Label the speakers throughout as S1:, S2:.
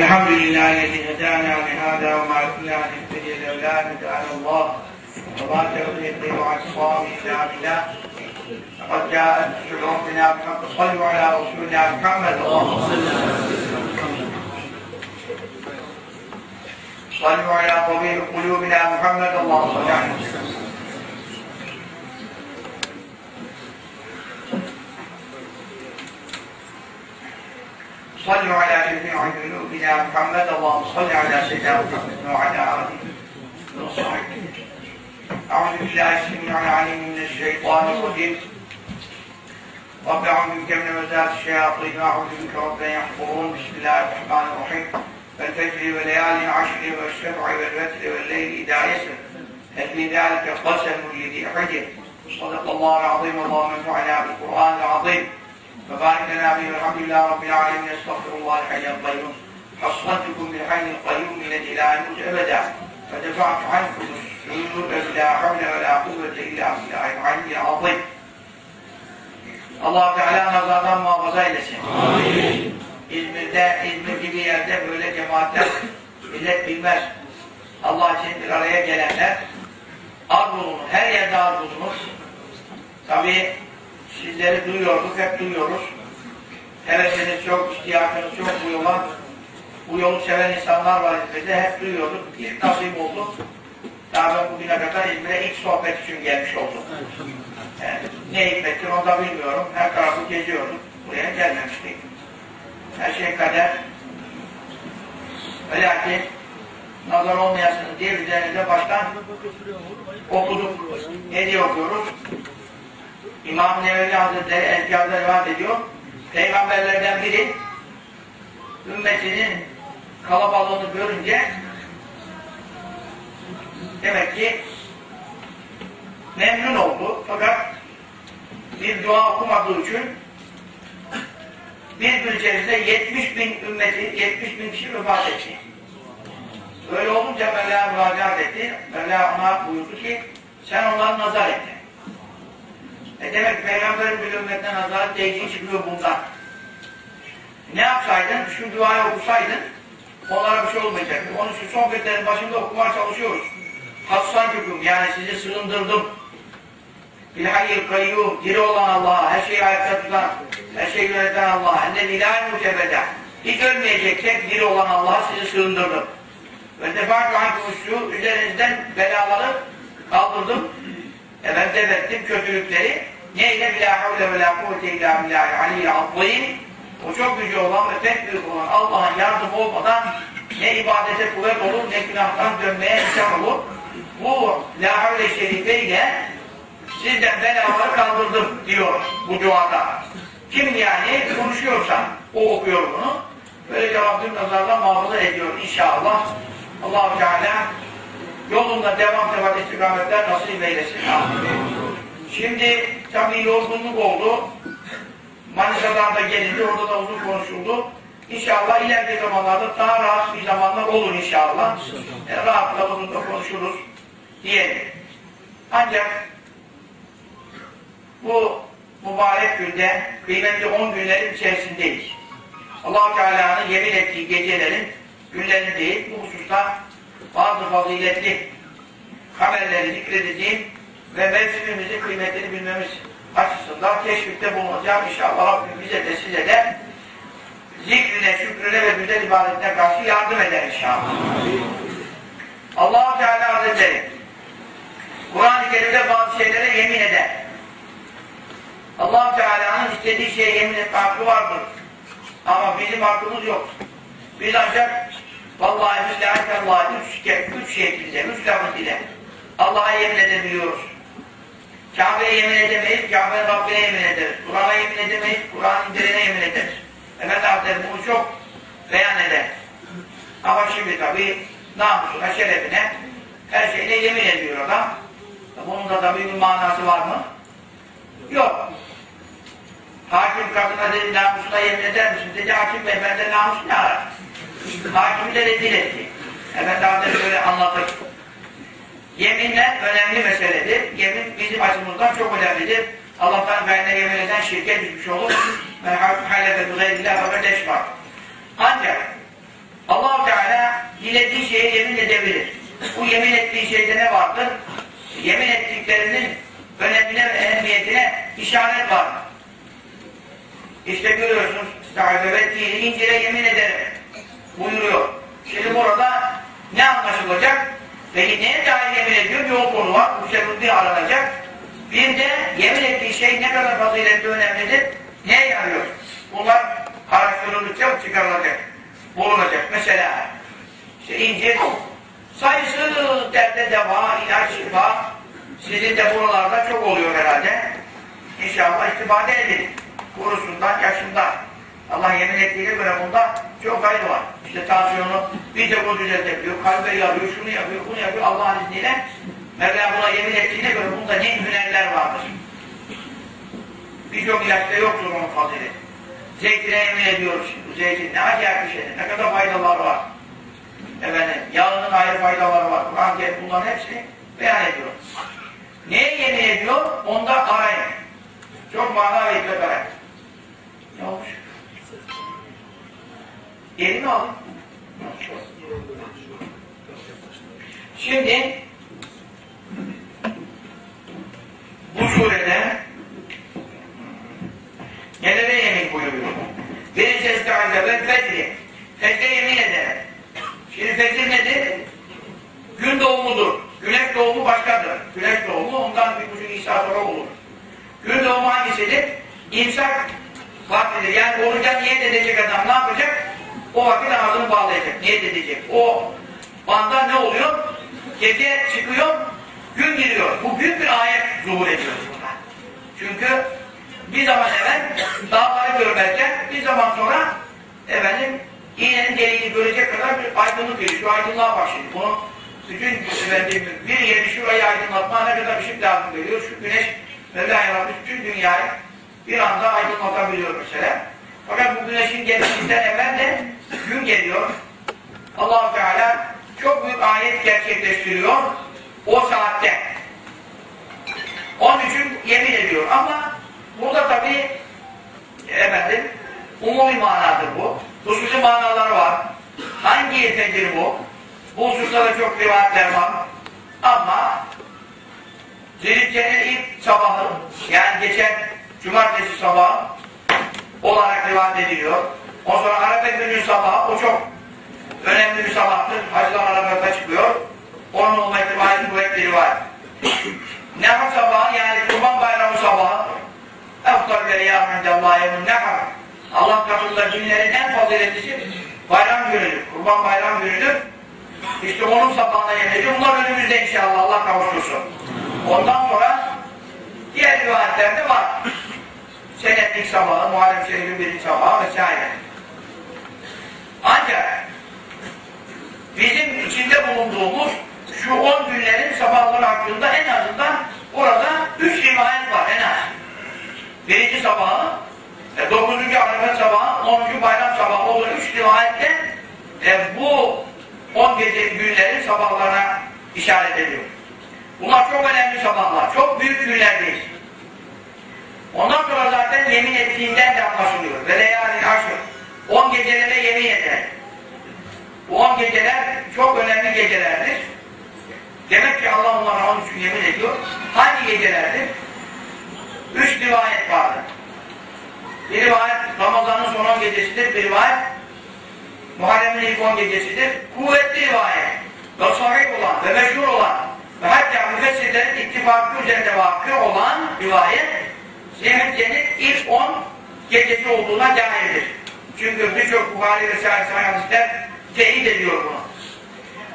S1: الحمد لله الذي هدانا لهذا وما كنا نهتدي لولا أن هدانا الله. وما توفيقي واعتصامي الا بالله لقد جاءت شعوبنا بحق صلوا على رسولنا محمد. اللهم صل صلوا على طبيب قلوبنا محمد. اللهم صل عليه وسلم صلوا على جميع قلوبنا محمد اللهم صل على سيدنا محمد وعلى آله. وصحبه أعوذ بالله السميع العليم من الشيطان الرجيم. رب أعوذ بك من مزات الشياطين واعوذ بك رب أن يحضرون. بسم الله الرحمن الرحيم. والفجر وليالي العشر والشفع والوتر والليل إذا يسر. هل في ذلك قسم لذي حجر. صدق الله العظيم اللهم انفعنا بالقران العظيم. فبارك لنا فيه والحمد لله رب العالمين استغفر الله الحي القيوم حصنتكم بالحي القيوم الذي لا يموت ابدا فدفعت عنكم السوء لا حول ولا قوه الا بالله العلي العظيم allah Teala nazardan muhafaza eylesin. Amin. İzmir'de, İzmir gibi yerde böyle cemaatler millet bilmez. Allah için bir araya gelenler az bulunur. Her yerde az bulunur. Tabi sizleri duyuyorduk, hep duyuyoruz. Hevesiniz çok, ihtiyacınız çok bu yola. Bu yolu seven insanlar var İzmir'de, hep duyuyorduk. İlk nasip oldu. Daha ben bugüne kadar İzmir'e ilk sohbet için gelmiş oldum. Yani ne hikmettir onu da bilmiyorum. Her tarafı geziyorduk. Buraya gelmemiştik. Her şey kader. Ve lakin nazar olmayasınız diye üzerinde baştan okuduk. Ne diye okuyoruz? İmam Nevevi Hazretleri Ezkar'da rivayet ediyor. Peygamberlerden biri ümmetinin kalabalığını görünce demek ki memnun oldu. Fakat bir dua okumadığı için bir gün içerisinde 70 bin ümmeti, 70 bin kişi vefat etti. Öyle olunca Mevla müracaat etti. Mevla ona buyurdu ki sen onları nazar et. E demek Peygamberin bir ümmetine nazaret değdiği çıkıyor bundan. Ne yapsaydın? Şu duayı okusaydın onlara bir şey olmayacaktı. Onun için sohbetlerin başında okumaya çalışıyoruz. Hassan hüküm yani sizi sığındırdım. Bilhayyil kayyum, diri olan Allah, her şeyi ayakta tutan, her şeyi yöneten Allah, enne ilahi mutebede. Hiç ölmeyeceksek diri olan Allah'a sizi sığındırdım. Ve defakü ankumuşu, üzerinizden belaları kaldırdım. Efendim defettim kötülükleri. Neyle bilâ havle ve lâ kuvvete illâ billâhi aliyyil azzîm. O çok gücü olan ve pek büyük olan Allah'ın yardımı olmadan ne ibadete kuvvet olur, ne günahtan dönmeye imkan olur. Bu la havle şerifeyle sizden belaları kaldırdım diyor bu duada. Kim yani konuşuyorsa o okuyor bunu. Böylece Rabbim nazardan muhafaza ediyor inşallah. allah Teala yolunda devam devam istikametler nasip eylesin. Şimdi tabii yorgunluk oldu. Manisa'dan da gelindi, orada da uzun konuşuldu. İnşallah ileriki zamanlarda daha rahat bir zamanlar olur inşallah. E, rahatla bunu da konuşuruz diyelim. Ancak bu mübarek günde kıymetli 10 günlerin içerisindeyiz. allah Teala'nın yemin ettiği gecelerin günlerindeyiz. Bu hususta bazı faziletli haberleri zikredeceğim ve mevsimimizin kıymetini bilmemiz açısından teşvikte bulunacağım. İnşallah Rabbim bize de size de zikrine, şükrüne ve güzel ibadetine karşı yardım eder inşallah. allah Teala Hazretleri Kur'an-ı Kerim'de bazı şeylere yemin eder. allah Teala'nın istediği şeye yemin etme hakkı vardır. Ama bizim hakkımız yok. Biz ancak vallahi billahi tallahi üç, üç şekilde, üç lafız ile Allah'a yemin edebiliyoruz. Kabe'ye yemin edemeyiz, Kabe'nin Rabbine yemin ederiz. Kur'an'a yemin edemeyiz, Kur'an indirene yemin ederiz. Efendi Hazretleri bunu çok beyan eder. Ama şimdi tabi namusuna, şerefine her şeyle yemin ediyor adam. Bunun da tabi bir manası var mı? Yok. Hakim kadına dedi namusuna yemin eder misin? Dedi hakim bey bende namus ne arar? Hakimi de rezil etti. Efendi Hazretleri böyle anlatır. Yeminler önemli meseledir. Yemin bizim açımızdan çok önemlidir. Allah'tan gayrına yemin eden şirket düşmüş olur. Men halefe gayrillah fakat eşmar. Ancak allah Teala dilediği şeye yemin edebilir. Bu yemin ettiği şeyde ne vardır? Yemin ettiklerinin önemine ve ehemmiyetine işaret var. İşte görüyorsunuz, Estaizu ve dini incire yemin ederim buyuruyor. Şimdi burada ne anlaşılacak? Peki neye dair yemin ediyor? Bir o konu var. Bu sebebi aranacak. Bir de yemin ettiği şey ne kadar faziletli önemlidir? Neye yarıyor? Bunlar araştırıldıkça çıkarılacak. Bulunacak. Mesela işte incir sayısız derde deva, ilaç, şifa sizin de buralarda çok oluyor herhalde. İnşallah istifade edin. Kurusundan, yaşından. Allah yemin ettiğine göre bunda çok hayır var. İşte tansiyonu bir de bu düzeltebiliyor, kalbe yarıyor, şunu yapıyor, bunu yapıyor Allah'ın izniyle. Mevla buna yemin ettiğine göre bunda ne hünerler vardır. Birçok ilaçta yoktur onun fazileti. Zeytine yemin ediyoruz şimdi. Zeytin ne acayip bir şeydir. Ne kadar faydaları var. Efendim, yağının ayrı faydaları var. Kur'an gelip bunların hepsini beyan ediyor. Neye yemin ediyor? Onda arayın. Çok mana ve hikmet arayın. Ne olmuş? Yeni mi aldın? Şimdi bu surede nelere yemin buyuruyor? Birinci estaize ve fecri. Fecre yemin ederim. Şimdi fecir nedir? Gün doğumudur. Güneş doğumu başkadır. Güneş doğumu ondan bir buçuk İsa sonra olur. Gün doğumu hangisidir? İmsak vaktidir. Yani oruca niyet edecek adam ne yapacak? O vakit ağzını bağlayacak. Niyet edecek. O anda ne oluyor? Gece çıkıyor, gün giriyor. Bu büyük bir ayet zuhur ediyor burada. Çünkü bir zaman evvel dağları görmezken bir zaman sonra efendim iğnenin deliğini görecek kadar bir aydınlık geliyor. Şu aydınlığa bak şimdi. Bunu bütün efendim, bir yeri şurayı aydınlatma ne kadar ışık lazım geliyor. Şu güneş Mevla yaratmış bütün dünyayı bir anda aydınlatabiliyor mesela. Fakat bu güneşin gelişinden evvel de gün geliyor. allah Teala çok büyük ayet gerçekleştiriyor o saatte. Onun için yemin ediyor ama burada tabi efendim umumi manadır bu. Hususi manaları var. Hangi yetenedir bu? Bu hususta çok rivayetler var. Ama Zilhicce'nin ilk sabahı yani geçen cumartesi sabahı olarak rivayet ediliyor. O sonra Arafa günü sabahı o çok önemli bir sabahtır. Hacılar Arafat'a çıkıyor. Onun olma ihtimali kuvvetli rivayet. Nehr sabahı yani Kurban Bayramı sabahı Eftar ve riyâhindellâh yevmin nehr Allah katında günlerin en faziletlisi bayram günüdür. Kurban bayram günüdür. İşte onun sabahına yemeği. Bunlar önümüzde inşallah Allah kavuştursun. Ondan sonra diğer rivayetlerde var. Senetlik sabahı, Muharrem Şerif'in birinci sabahı vesaire. Ancak bizim içinde bulunduğumuz şu on günlerin sabahları hakkında en azından orada üç rivayet var en az. Birinci sabahı, e, dokuzuncu Arafat sabahı, onuncu bayram sabahı olan üç rivayette e, bu on gece günlerin sabahlarına işaret ediyor. Bunlar çok önemli sabahlar, çok büyük günlerdeyiz. Ondan sonra zaten yemin ettiğinden de anlaşılıyor. Ve leyalin aşır. On gecelere yemin eder. Bu on geceler çok önemli gecelerdir. Demek ki Allah onlara onun için yemin ediyor. Hangi gecelerdir? Üç rivayet vardır. Bir rivayet Ramazan'ın son on gecesidir. Bir rivayet Muharrem'in ilk on gecesidir. Kuvvetli rivayet. Ve sahih olan ve meşhur olan ve hatta müfessirlerin ittifakı üzerinde vakı olan rivayet Zihmetçe'nin ilk on gecesi olduğuna dairdir. Çünkü birçok Buhari ve Sahih hadisler teyit ediyor bunu.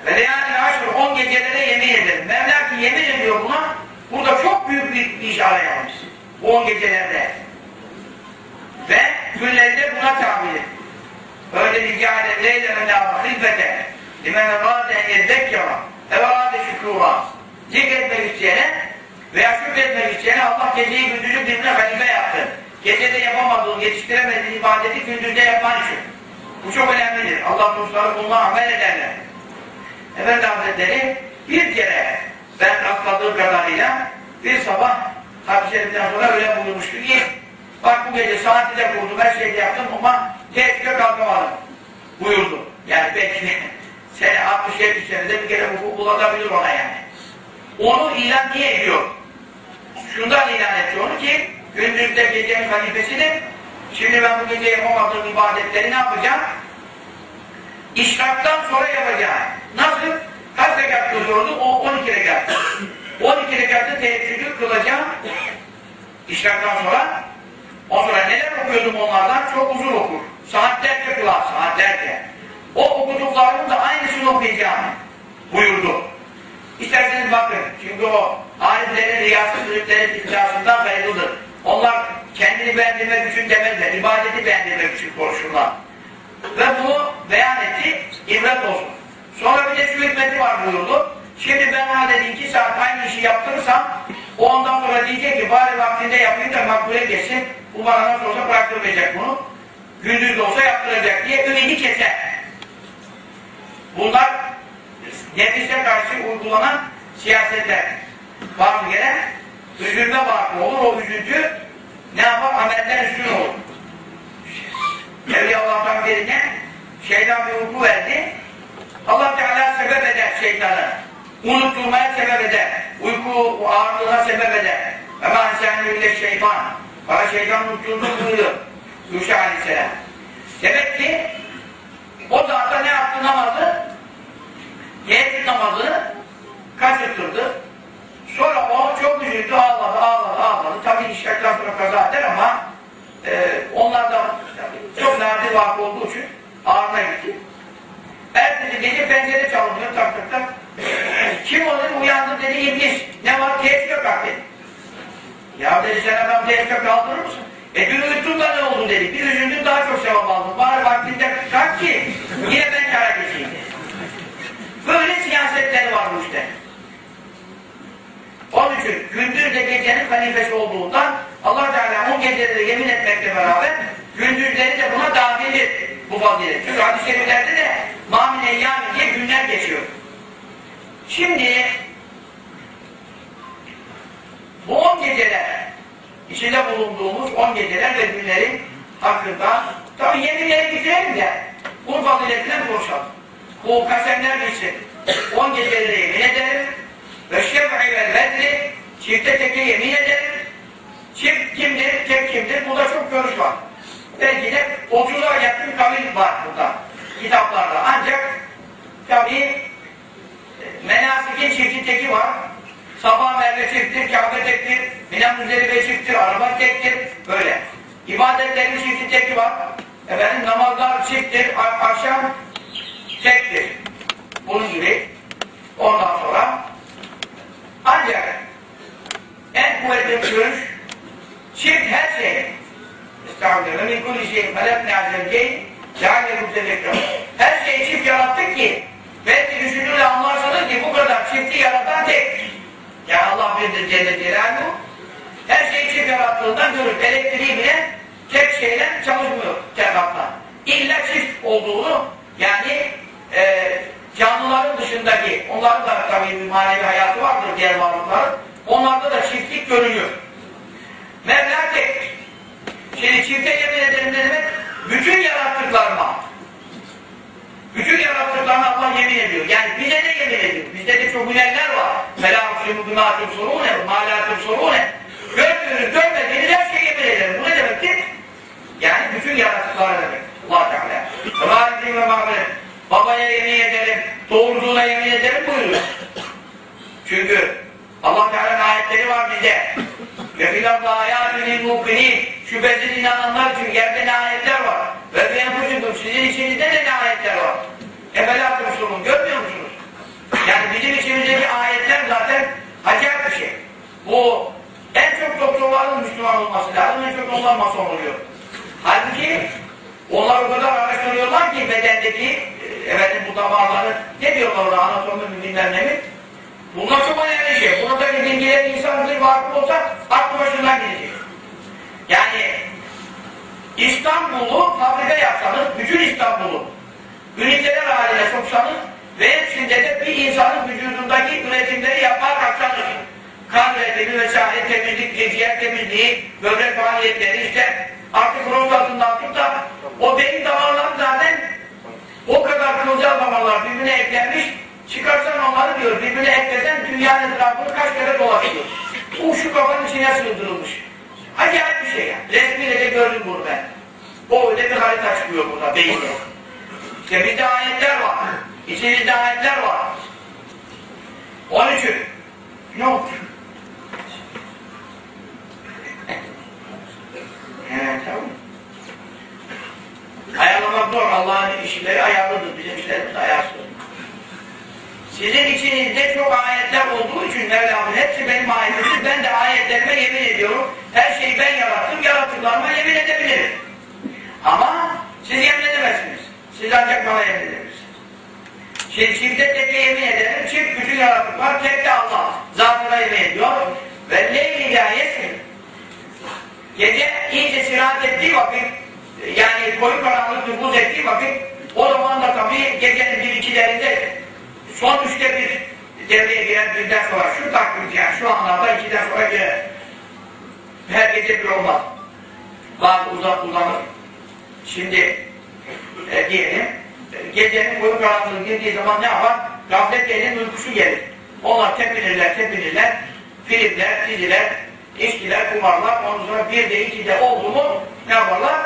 S1: Ve yani aşkı on gecelere yemin eder. Mevla ki yemin ediyor buna, burada çok büyük bir, bir işaret yapmış. Bu on gecelerde. Ve günleri de buna tabidir. Öyle ricale leyle ve la hılfete limen en yeddekkara evrade şükura zikretmek isteyene veya şükretmek isteyene Allah geceyi gündüzü birbirine halife yaptı. Gecede yapamadığın, yetiştiremediğin ibadeti gündüzde yapman için. Bu çok önemlidir. Allah dostları bununla amel ederler. Efendi Hazretleri bir kere ben rastladığım kadarıyla bir sabah hadis-i şeriften sonra öyle buyurmuştu ki bak bu gece saati de kurdum, her şeyi yaptım ama keşke kalkamadım buyurdu. Yani belki sene 60-70 senede bir kere hukuk bulabilir ona yani. Onu ilan niye ediyor? Şundan ilan etti onu ki gündüzde gecenin halifesidir. Şimdi ben bu gece yapamadığım ibadetleri ne yapacağım? İşraktan sonra yapacağım. Nasıl? Kaç rekat kılıyordu? O 12 rekat. 12 rekatı teheccüdü kılacağım. İşraktan sonra. O sonra neler okuyordum onlardan? Çok uzun okur. Saatlerce kılar, saatlerce. O okuduklarımın da aynısını okuyacağım buyurdu. İsterseniz bakın. Çünkü o alimlerin riyasız ürünlerin iddiasından ayrılır. Onlar kendini beğendirmek için demezler. ibadeti beğendirmek için konuşurlar. Ve bunu beyan etti. ibret olsun. Sonra bir de şu hikmeti var buyurdu. Şimdi ben ona dedi iki saat aynı işi yaptırırsam o ondan sonra diyecek ki bari vaktinde yapayım da makbule geçsin. Bu bana nasıl olsa bıraktırmayacak bunu. Gündüz de olsa yaptıracak diye ümidi keser. Bunlar nefise karşı uygulanan siyasetler. Bazı gelen üzülme vakı olur. O üzüntü ne yapar? Amelden üstün olur. Evliya Allah'tan birine şeytan bir uyku verdi. Allah Teala sebep eder şeytanı. Unutturmaya sebep eder. Uyku ağırlığına sebep eder. Ama sen öyle şeytan. Bana şeytan unutturdu buyuruyor. Yuşa Aleyhisselam. Demek ki o zaten ne yaptı namazı? Teheccüd namazını kaçırttırdı. Sonra o çok üzüldü, ağladı, ağladı, ağladı. Tabii işlerden sonra kaza eder ama e, onlar da çok nadir vakı olduğu için ağrına gitti. Ertesi gece pencere çalınıyor, tak tak tak. Kim o dedi, uyandı dedi, iblis. Ne var, teheccüde kalk dedi. Ya dedi, sen adam teheccüde kaldırır mısın? E dün uyuttun da ne oldu dedi. Bir üzüldün daha çok sevap aldın. Bari vaktinde kalk ki yine ben kara geçeyim dedi. Böyle siyasetleri var bu işte. Onun için gündüz de gecenin halifesi olduğundan Allah Teala o geceleri yemin etmekle beraber gündüzleri de buna dahildir bu fazilet. Çünkü hadis-i şeriflerde de mamine eyyami diye günler geçiyor. Şimdi bu on geceler içinde bulunduğumuz on geceler ve günlerin hakkında tabi yeminleri bitirelim de bu faziletinden konuşalım. Bu kasemler bilsin. On geceleri yemin ederim. Ve şef'i vel vedri çifte teke yemin ederim. Çift kimdir, tek kimdir? Burada çok görüş var. Belki de 30'a yakın kavil var burada. Kitaplarda. Ancak tabi menasikin çifti teki var. Sabah merve çifttir, Kabe tektir, Minan Müzdelife çifttir, araba tektir. Böyle. İbadetlerin çifti teki var. Efendim namazlar çifttir, akşam tektir. Bunun gibi. Ondan sonra ancak en kuvvetli görüş çift her şey. İstihadırı min kulli şeyin felakne azelgeyn Câle mütezekram Her şeyi çift yarattık ki belki düşünürle anlarsanız ki bu kadar çifti yaratan tek. Yani Allah birdir cennet ilahi her şeyi çift yarattığından görür elektriği bile tek şeyle çalışmıyor cevapla İlla çift olduğunu yani e, canlıların dışındaki, onların da tabii bir manevi hayatı vardır diğer varlıkların. Onlarda da çiftlik görünüyor. Mevla. Şimdi çifte yemin ederim ne demek? Bütün yarattıklarına. Bütün yarattıklarına Allah yemin ediyor. Yani bize de yemin ediyor. Bizde de çok güneller var. Felâfûsûmû bimâtûm sorûne, mâlâtûm sorûne. Gördüğünüz, görmediğiniz her şeye yemin ederim. Bu ne demektir? Yani bütün yarattıklar demek. Allah Teala. Mâlâdîm ve mâlâdîm. Babaya yemin ederim, doğurduğuna yemin ederim buyuruyor. Çünkü Allah Teala'nın ayetleri var bize. Ve filabla ayatünil mukminin şüphesiz inananlar için yerde ne ayetler var. Ve beyanfusukum sizin içinizde de ne ayetler var. Efela kursulun görmüyor musunuz? Yani bizim içimizdeki ayetler zaten acayip bir şey. Bu en çok doktorların Müslüman olması lazım, en çok onlar mason oluyor. Halbuki onlar o kadar araştırıyorlar ki bedendeki efendim bu damarları ne diyorlar orada anatomi mi bilmem ne mi? Bunlar çok önemli şey. Buradaki bilgiler insan bir vakıf olsa aklı başından gidecek. Yani İstanbul'u fabrika yapsanız, bütün İstanbul'u üniteler haline soksanız ve hepsinde de bir insanın vücudundaki üretimleri yapmaya kalksanız kan üretimi vesaire, temizlik, ciğer temizliği, böbrek faaliyetleri işte artık rotasından tut da o beyin damarları zaten O kadar kılcal damarlar birbirine eklenmiş, çıkarsan onları diyor, birbirine eklesen dünyanın etrafını kaç kere dolaşıyor. Bu şu kafanın içine sığdırılmış. Acayip bir şey ya. Resmiyle de gördüm bunu ben. O öyle bir harita çıkıyor burada beyinde. İşte bizde ayetler var. İçimizde ayetler var. Onun için ne oldu? Tamam. Ayarlamak zor. Allah'ın işleri ayarlıdır. Bizim işlerimiz ayarsız. Sizin içinizde çok ayetler olduğu için Mevlam'ın hepsi benim ayetimdir. Ben de ayetlerime yemin ediyorum. Her şeyi ben yarattım. Yaratıklarıma yemin edebilirim. Ama siz yemin edemezsiniz. Siz ancak bana yemin edebilirsiniz. Şimdi çifte teke yemin ederim. Çift bütün yaratıklar tek de Allah. Zatına yemin ediyor. Ve leyli ilahiyesin. Gece sirat ettiği vakit yani koyu karanlık nüfuz ettiği vakit o zaman da tabii gecenin bir ikilerinde son üçte bir devreye giren birden sonra şu takvim yani şu anlarda ikiden sonra girer. Her gece bir olmaz. Bazı uzak uzanır. Şimdi e, diyelim e, gecenin koyu karanlığı girdiği zaman ne yapar? Gaflet elin uykusu gelir. Onlar tepinirler, tepinirler. Filmler, diziler, içkiler, kumarlar. Ondan sonra bir de iki de oldu mu ne yaparlar?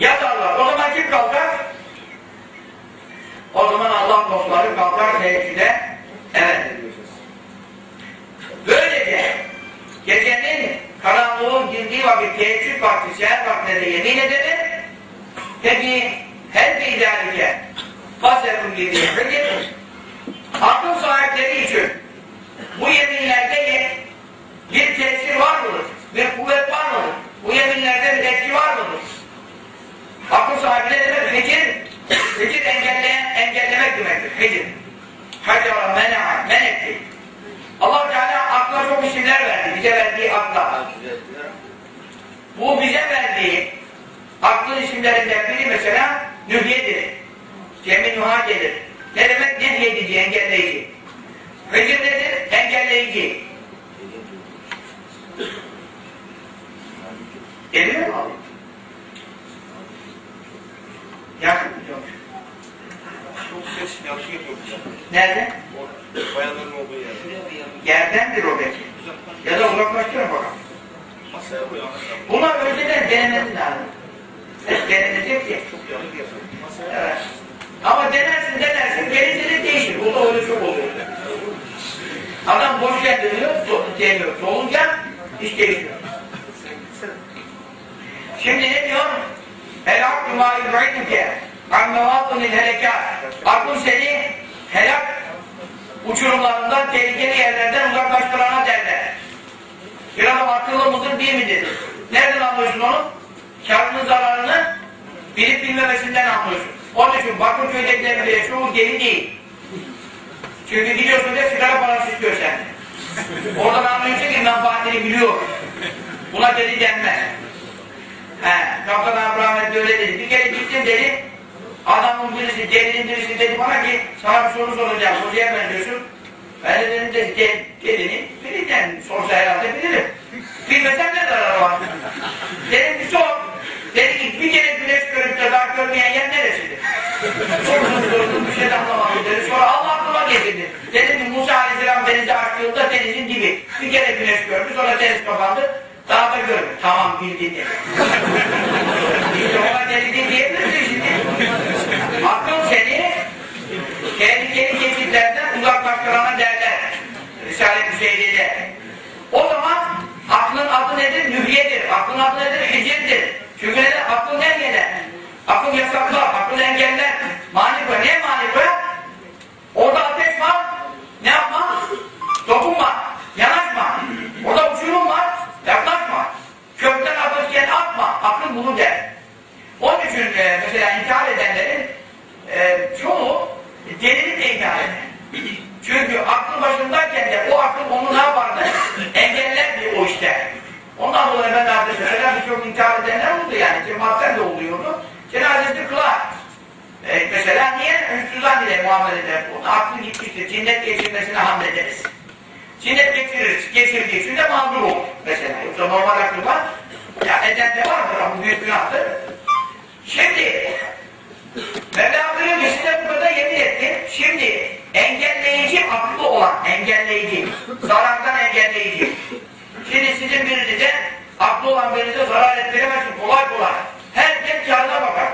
S1: Yatarlar. O zaman kim kalkar? O zaman Allah dostları kalkar teheccüde. Evet. Böylece gecenin karanlığın girdiği vakit teheccüd vakti, seher vaktinde yemin ederim. Peki her bir ilerike fasefun gibi hüccet akıl sahipleri için bu yeminlerde bir tesir var mıdır? Bir kuvvet var mıdır? Bu yeminlerde bir etki var mıdır? Akıl sahibi ne demek? Fikir, fikir engelleyen, engellemek demektir. Fikir. Hacara, mena'a, men etti. allah Teala akla çok isimler verdi. Bize verdiği akla. Bu bize verdiği aklın isimlerinden biri mesela nühyedir. Cem-i nuha gelir. Ne demek? Nehyedici, engelleyici. Fikir nedir? Engelleyici. Gelir mi abi? Yakın mı diyormuş?
S2: Çok ses yakşı yapıyor.
S1: Nerede?
S2: Bayanların olduğu yer.
S1: Yerdendir o belki. Ya da uzaklaştırın bakalım.
S2: Masaya koy anlaşalım.
S1: Buna önceden denemeniz lazım. Denenecek ki.
S2: Çok yanık yapıyor.
S1: Evet. Ama denersin denersin gelince de değişir. Bu da öyle çok oluyor. Adam boşken dönüyor, so demiyor. Solunca iş değişiyor. Şimdi ne diyor? El aklı ma yu'idüke an mevatınil helekat. Aklın seni helak uçurumlarından, tehlikeli yerlerden uzaklaştırana derler. Bir adam akıllı mıdır, değil midir? Nereden anlıyorsun onu? Karını, zararını bilip bilmemesinden anlıyorsun. Onun için Bakırköy'dekilerin bile çoğu deli değil. Çünkü gidiyorsun diye sigara parası istiyor senden. Oradan anlıyorsun ki menfaatini biliyor. Buna deli denmez. He, Kaptan Abraham öyle dedi. Bir kere gittim dedi. Adamın birisi, delinin birisi dedi bana ki sana bir soru soracağım. Hocaya benziyorsun. Ben de dedim dedi, del, delini bileceğim. Sorsa herhalde bilirim. Bilmesem ne zararı var? dedim bir sor. Dedi ki bir kere güneş görüp de daha görmeyen yer neresidir? Sordum sordum bir şey de anlamadım dedi. Sonra Allah aklıma getirdi. Dedim ki Musa Aleyhisselam denize açtığında denizin dibi. Bir kere güneş gördü sonra deniz kapandı. Daha da görmüyor. Tamam bildin dedi. işte ona deli diyebilirsin şimdi. Aklın seni tehlikeli geçitlerden uzaklaştırana derler. Risale-i Hüseyin'de. O zaman aklın adı nedir? Mühyedir. Aklın adı nedir? Hicirdir. Çünkü neden? Aklın nerede? Akıl yasaklar, akıl engeller. Mani koy. Ne mani koy? Orada ateş var. Ne yapma? Dokunma. Yanaşma. Orada uçurum var. Yaklaşma. Kökten atırken atma. Akıl bunu der. Onun için e, mesela inkar edenlerin e, çoğu delilik de inkar eder. Çünkü aklı başındayken de o akıl onu ne yapardı? Engellerdi o işte. Ondan dolayı ben artık mesela birçok inkar edenler oldu yani. Cemaatten de oluyordu. Cenazesi kılar. E, mesela niye? Hüsnüzan ile muamele eder. Onun aklı gitmiştir. Cinnet geçirmesine hamlederiz. Cinnet geçirir. Geçirdiği için de mağdur olur. Mesela. Yoksa normal aklı var. Ya eden de vardır ama büyük günahtır. Şimdi Mevla buyuruyor ki size bu kadar yemin ettim. Şimdi engelleyici aklı olan engelleyici, zarardan engelleyici. Şimdi sizin birinize aklı olan birinize zarar ettiremezsin kolay kolay. Herkes kârına bakar.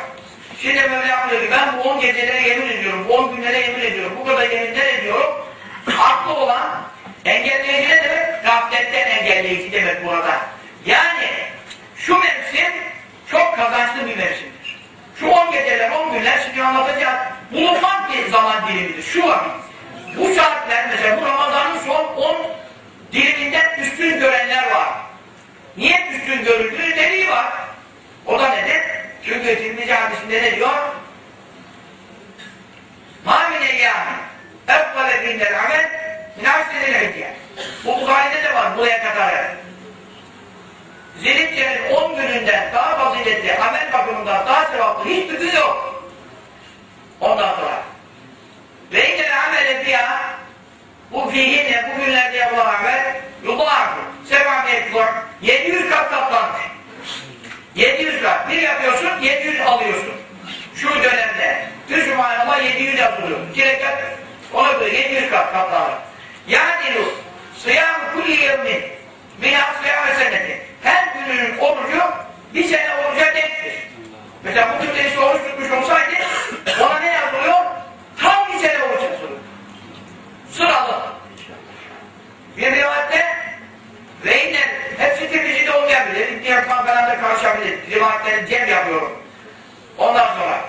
S1: Şimdi Mevla buyuruyor ki ben bu on gecelere yemin ediyorum, bu on günlere yemin ediyorum, bu kadar yeminler ediyorum. Aklı olan engelleyici ne demek? Gafletten engelleyici demek burada. Yani şu mevsim çok kazançlı bir mevsimdir. Şu on geceler, on günler şimdi anlatacağız. Bulunmaz bir zaman dilimidir. Şu vakit. Bu saatler mesela bu Ramazan'ın son on diliminden üstün görenler var. Niye üstün görüldüğü deliği var. O da nedir? Çünkü Tirmizi hadisinde ne diyor? مَا مِنْ اَيَّامٍ اَفْقَلَ بِنْدَ الْعَمَلِ مِنْ عَشْرِ الْعِدْيَةِ Bu Bukhari'de de var buraya kadar. Zilhicce'nin 10 gününden daha faziletli, amel bakımından daha sevaplı hiçbir gün yok. Ondan sonra. Ve innel amele fiyâ bu fihinle bugünlerde yapılan amel yudâhu. Sevâb ekber. 700 kat katlanmış. 700 kat. Bir yapıyorsun, 700 alıyorsun. Şu dönemde. Üç Subhanallah 700 yapılıyor. İki rekat ona göre 700 kat katlanır. Yani sıyam kulli yevmin min asfiyâ ve seneti. Her gününün orucu bir sene oruca denktir. Mesela bugün birisi oruç tutmuş olsaydı ona ne yazılıyor? Tam bir sene oruç yazılıyor. Sıralı. Bir rivayette ve innen hepsi Tirmizi'de olmayabilir. İbn-i Yakman falan da karışabilir. Rivayetleri cem yapıyorum. Ondan sonra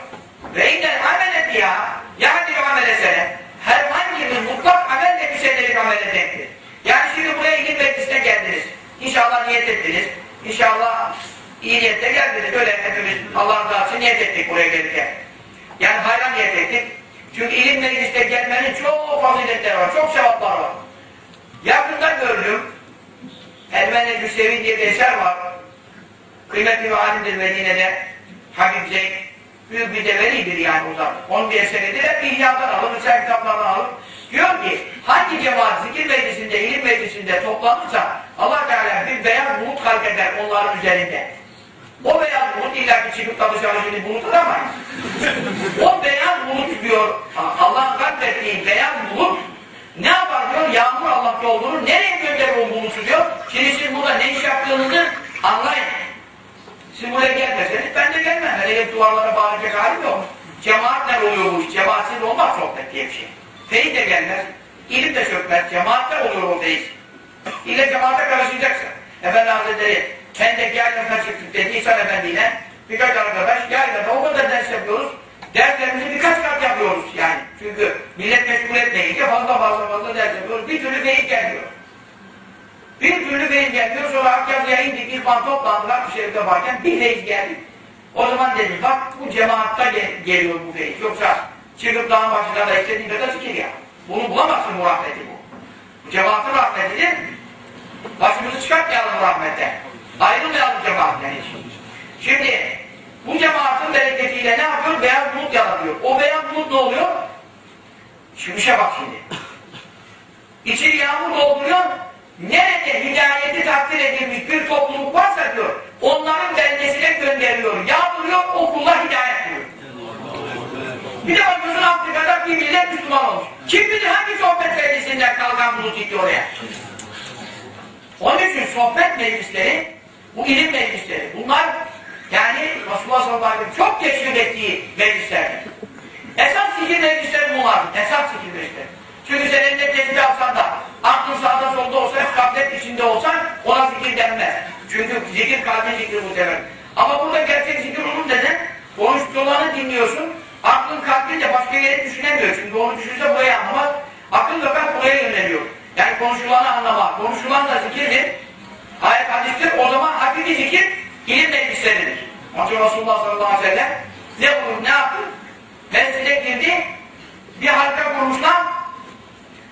S1: ve innen amelet ya yani amele sene herhangi bir mutlak amelle bir senelik amele denktir. Yani şimdi buraya ilim meclisine geldiniz. İnşallah niyet ettiniz. İnşallah iyi niyetle geldiniz. Öyle hepimiz Allah'ın rızası niyet ettik buraya gelirken. Yani hayran niyet ettik. Çünkü ilim meclisine gelmenin çok faziletleri var. Çok sevaplar var. Yakında gördüm. Ermeni Hüseyin diye bir eser var. Kıymetli bir alimdir Medine'de. Habib Zeyd. Büyük bir de velidir yani o zaman. Onun bir eseridir. Hep ihyadan alır, mesela kitaplardan alır. Diyor ki hangi cemaat zikir meclisinde, ilim meclisinde toplanırsa Allah Teala bir beyaz bulut halk eder onların üzerinde. O beyaz bulut illa ki çıkıp da dışarı şimdi bulut aramayın. o beyaz bulut diyor, Allah'ın katlettiği beyaz bulut ne yapar diyor, yağmur Allah doldurur, nereye gönderir o bulutu diyor. Şimdi siz burada ne iş yaptığınızı anlayın. Siz buraya gelmeseniz ben de gelmem. Hele hep duvarlara bağıracak halim yok. Cemaatle oluyor bu iş. Cemaatsiz olmaz sohbet diye bir şey. Feyiz de gelmez. İlim de çökmez. Cemaatle oluyor o feyiz. İle cemaate karışacaksın. Efendi Hazretleri kendi Yaylasına çıktık dedi İhsan Efendi ile birkaç arkadaş Yaylada o kadar ders yapıyoruz. Derslerimizi birkaç kat yapıyoruz yani. Çünkü millet meşgul etmeyince fazla fazla fazla ders yapıyoruz. Bir türlü feyiz gelmiyor. Bir türlü feyiz gelmiyor. Sonra Akkazı'ya indik. İrfan toplandılar. Bir şerifte varken bir feyiz geldi. O zaman dedim bak bu cemaatta gel geliyor bu feyiz. Yoksa çıkıp dağın başına da istediğin kadar zikir ya. Bunu bulamazsın bu rahmeti bu. Cemaatin rahmetidir. Başımızı çıkartmayalım bu rahmete. Ayrılmayalım cemaatten hiç. Şimdi bu cemaatin bereketiyle ne yapıyor? Beyaz bulut yaratıyor. O beyaz bulut ne oluyor? Şimdi işe bak şimdi. İçini yağmur dolduruyor. Nerede hidayeti takdir edilmiş bir topluluk varsa diyor, onların beldesine gönderiyor, yağdırıyor, o kula hidayet diyor. Bir de bakıyorsun Afrika'da bir millet Müslüman olmuş. Kim bilir hangi sohbet meclisinden kalkan bulut gitti oraya. Onun için sohbet meclisleri, bu ilim meclisleri, bunlar yani Resulullah sallallahu aleyhi ve çok teşvik ettiği meclislerdir. Esas zikir meclisleri bunlardır, esas zikir meclisleri. Çünkü sen elinde tesbih alsan da, aklın sağda solda olsa, gaflet içinde olsan, ona zikir denmez. Çünkü zikir kalbin zikri bu sefer. Ama burada gerçek zikir olur neden? Konuştuğulanı dinliyorsun, aklın kalbin de başka yere düşünemiyor. Çünkü onu düşünse burayı anlamaz. Akıl da ben buraya yöneliyor. Yani konuşulanı anlamak. Konuşulan da zikirdir. Ayet hadistir. O zaman hakiki zikir ilim meclisleridir. Onun için Resulullah sallallahu aleyhi ve sellem ne olur, ne yaptı? Mescide girdi, bir halka kurmuşlar,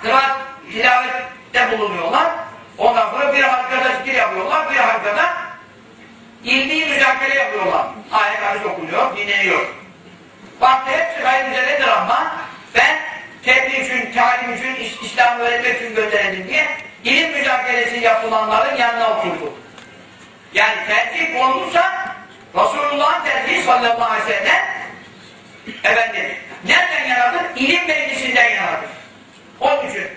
S1: kıraat, tilavette bulunuyorlar. Ondan sonra bir halkada zikir yapıyorlar, bir halkada ilmi müzakere yapıyorlar. Ayet hadis okunuyor, dinleniyor. Baktı hepsi gayet güzeldir ama ben tebliğ için, talim için, İslam'ı öğretmek için gönderildim diye ilim müzakeresi yapılanların yanına oturdu. Yani tercih konulursa Resulullah'ın tercihi sallallahu aleyhi ve sellem Efendim, nereden yanadır? İlim meclisinden yanadır. Onun için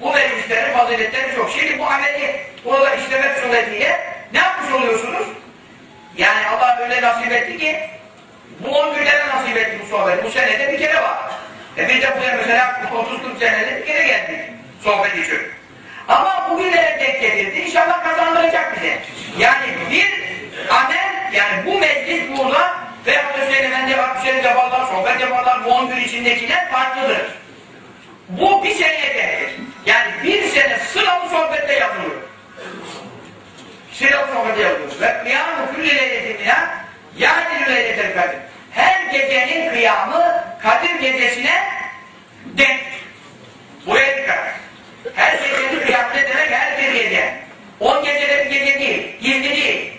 S1: bu meclislerin faziletleri çok. Şimdi bu ameli burada işlemek suretiyle ne yapmış oluyorsunuz? Yani Allah öyle nasip etti ki bu 10 günlere nasip etti bu sohbet. Bu senede bir kere var. E biz de buraya mesela 30-40 senede bir kere geldik sohbet için. Ama bugünlere denk getirdi. İnşallah kazandıracak bize. Yani bir amel, yani bu meclis burada veyahut da Hüseyin Efendi Hüseyin yaparlar, sohbet yaparlar, bu 10 gün içindekiler farklıdır. Bu bir seneye denir. Yani bir sene sıralı sohbette yapılıyor. Sıralı sohbette yapılıyor. Ve kıyamu külli leyletimine yani leyletel kadir. Her gecenin kıyamı Kadir gecesine denk. Buraya dikkat. Her gecenin kıyamı ne demek? Her bir gece. On gecede bir gece değil. Gizli değil.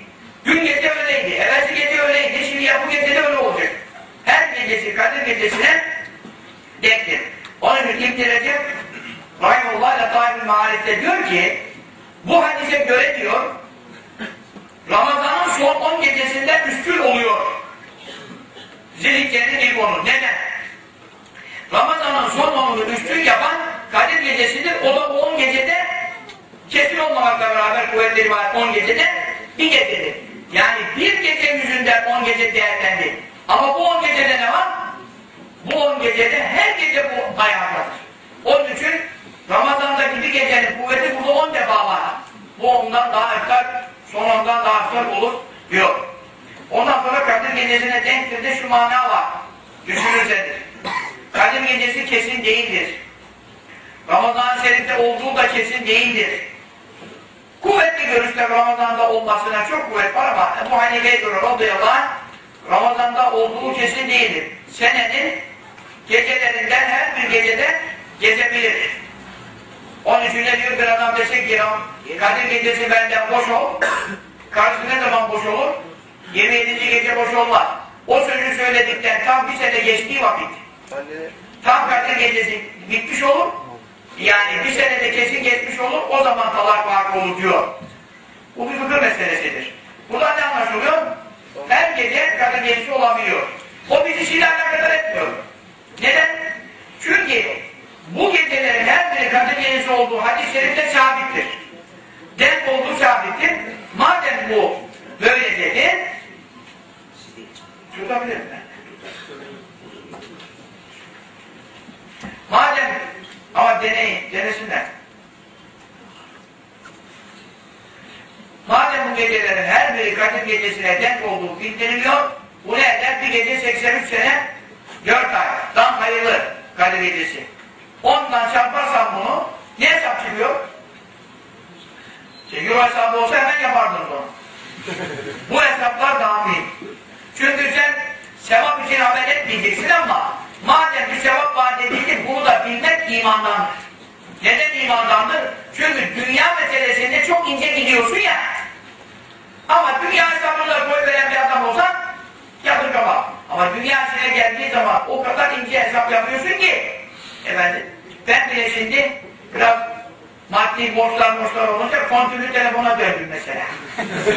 S1: Dün gece öyleydi. Evvelsi gece öyleydi. Şimdi ya bu gece de öyle olacak. Her gecesi Kadir gecesine denktir. Onun için İbn Recep Rahimullah Tahir-i Maarif'te diyor ki bu hadise göre diyor Ramazan'ın son 10 gecesinde üstün oluyor. Zilhicce'nin ilk onu. Neden? Ramazan'ın son 10'unu üstün yapan Kadir gecesidir. O da 10 gecede kesin olmamakla beraber kuvvetli rivayet 10 gecede bir gecedir. Yani bir gece yüzünden 10 gece değerlendi. Ama bu 10 gecede ne var? Bu 10 gecede her gece bu ayaktadır. Onun için Ramazan'daki bir gecenin kuvveti burada 10 defa var. Bu ondan daha eftal, son ondan daha eftal olur diyor. Ondan sonra Kadir Gecesi'ne denktir de şu mana var. Düşünürseniz. Kadir Gecesi kesin değildir. Ramazan-ı olduğu da kesin değildir. Kuvvetli görüşler Ramazan'da olmasına çok kuvvet var ama Ebu Hanife'ye göre radıyallahu anh Ramazan'da olduğu kesin değildir. Senenin gecelerinden her bir gecede gezebilir. Onun için ne diyor bir adam dese ki Kadir gecesi benden boş ol. Karşı ne zaman boş olur? 27. gece boş olmaz. O sözü söyledikten tam bir sene geçtiği vakit tam Kadir gecesi bitmiş olur. Yani bir senede kesin geçmiş olur. O zaman talak vakı olur diyor. Bu bir fıkıh meselesidir. Burada ne anlaşılıyor? Her gece Kadir gecesi olabiliyor. O bizi şeyle alakadar etmiyor. Neden? Çünkü bu gecelerin her biri Kadir gecesi olduğu hadis-i şerifte sabittir. Denk olduğu sabittir. Madem bu böyle dedi, tutabilir mi? Madem, ama deneyin, denesinler. Madem bu gecelerin her biri Kadir gecesine denk olduğu bildiriliyor, bu ne eder? Bir gece 83 sene 4 ay. Tam hayırlı Kadir gecesi. Ondan çarparsan bunu ne hesap çıkıyor? İşte Euro hesabı olsa hemen yapardınız onu. Bu hesaplar daha mühim. Çünkü sen sevap için amel etmeyeceksin ama madem bir sevap vaat edildi bunu da bilmek imandandır. Neden imandandır? Çünkü dünya meselesinde çok ince gidiyorsun ya. Ama dünya hesabını da koy veren bir adam olsan yadırgama. Ama dünya içine geldiği zaman o kadar ince hesap yapıyorsun ki efendim ben bile şimdi biraz maddi borçlar borçlar olunca kontürlü telefona döndüm mesela.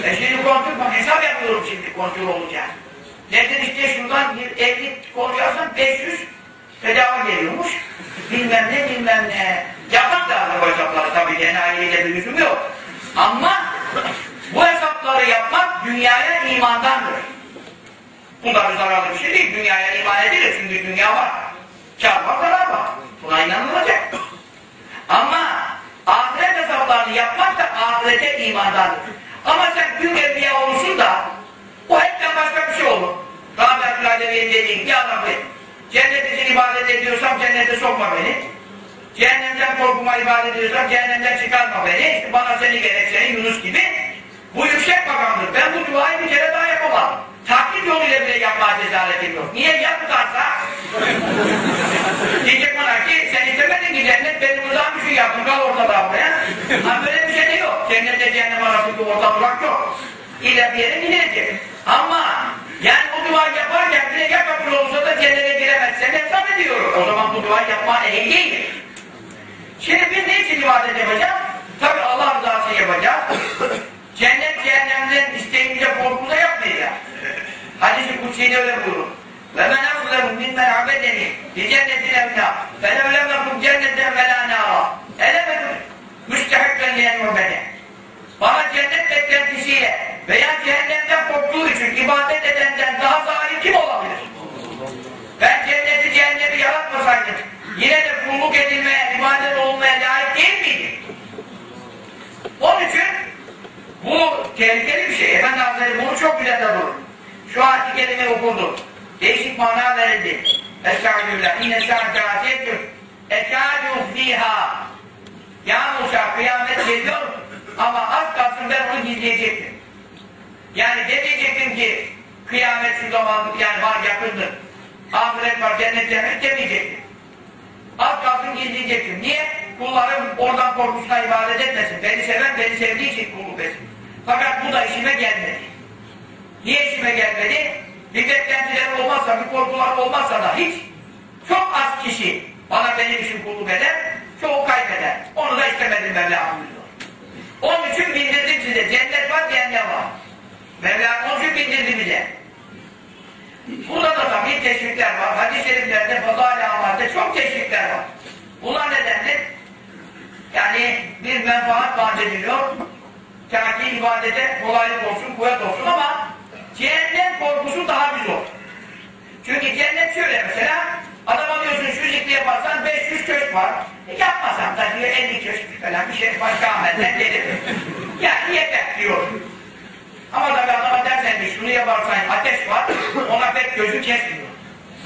S1: e şimdi kontür hesap yapıyorum şimdi kontür olunca. Neden işte şuradan bir 50 konuyorsan 500 bedava geliyormuş. Bilmem ne bilmem ne. Yapan da bu hesapları tabii enayiyle bir lüzum yok. Ama bu hesapları yapmak dünyaya imandandır. Bu da zararlı bir şey değil. Dünyaya iman edilir. Çünkü dünya var. Kar var, zarar var. Buna inanılacak. Ama ahiret hesaplarını yapmak da ahirete imandandır. Ama sen gün evliya olursun da o hepten başka. Rahmetül Alevi'nin dediğin ya Rabbi cennet için ibadet ediyorsam cennete sokma beni. Cehennemden korkuma ibadet ediyorsam cehennemden çıkarma beni. İşte bana seni gerek seni Yunus gibi. Bu yüksek makamdır. Ben bu duayı bir kere daha yapamam. Taklit yoluyla bile yapmaya cesaretim yok. Niye yaptılarsa? Diyecek bana ki sen istemedin ki cennet benim buradan bir şey yaptın kal ortada buraya. Ha böyle bir şey de yok. Cennetle cehennem arasında orta durak yok. İlla bir yere gidecek. Ama yani bu duayı yaparken bile ya kabul olsa da cennete giremezsen hesap ediyorum. O zaman bu duayı yapman ehil. Şimdi biz ne için ibadet yapacağız? Tabi Allah rızası yapacağız. Cennet cehennemden isteğimize korkumuza yapmayacağız. Hadis-i Kutsi'de öyle buyurur. Ve men azlemu mimmen abedeni bi cennetin evna felev lem yakun cenneten ve la nara. Elemedun müstehakken liyen mubede. Bana cennet beklentisiyle veya cehennemden korktuğu için ibadet edenden daha zalim kim olabilir? Ben cenneti cehennemi yaratmasaydım yine de kulluk edilmeye, ibadet olunmaya layık değil miydim? Onun için bu tehlikeli bir şey. Efendi Hazretleri bunu çok güzel de durur. Şu ayet-i okundu. Değişik mana verildi. Estağfirullah. İnne sa'ate atiyetür. Ekâdû fîhâ. Ya Musa kıyamet geliyor ama az kalsın ben onu gizleyecektim. Yani demeyecektim ki kıyamet şu zaman yani var yakındır. Ahiret var cennet cennet demeyecektim. Az kalsın gizleyecektim. Niye? Kullarım oradan korkusuna ibadet etmesin. Beni seven beni sevdiği için kulluk etsin. Fakat bu da işime gelmedi. Niye işime gelmedi? Bir beklentiler olmazsa, bir korkular olmazsa da hiç çok az kişi bana benim için kulluk eder, çoğu kaybeder. Onu da istemedim Mevla buyuruyor. Onun için bildirdim size. Cennet var, cehennem var. Mevla onun için bildirdi bize. Burada da tabii teşvikler var. Hadis-i şeriflerde, fazal-i amalde çok teşvikler var. Bunlar nedendir? Yani bir menfaat vaat ediliyor. Kâki ibadete kolaylık olsun, kuvvet olsun ama cehennem korkusu daha bir zor. Çünkü cennet şöyle mesela, adama diyorsun şu zikri yaparsan 500 köşk var. E yapmasam da diyor 50 köşk falan bir şey başka amelden gelir. yani yeter diyor. Ama tabi adama dersen ki şunu yaparsan ateş var, ona pek gözü kesmiyor.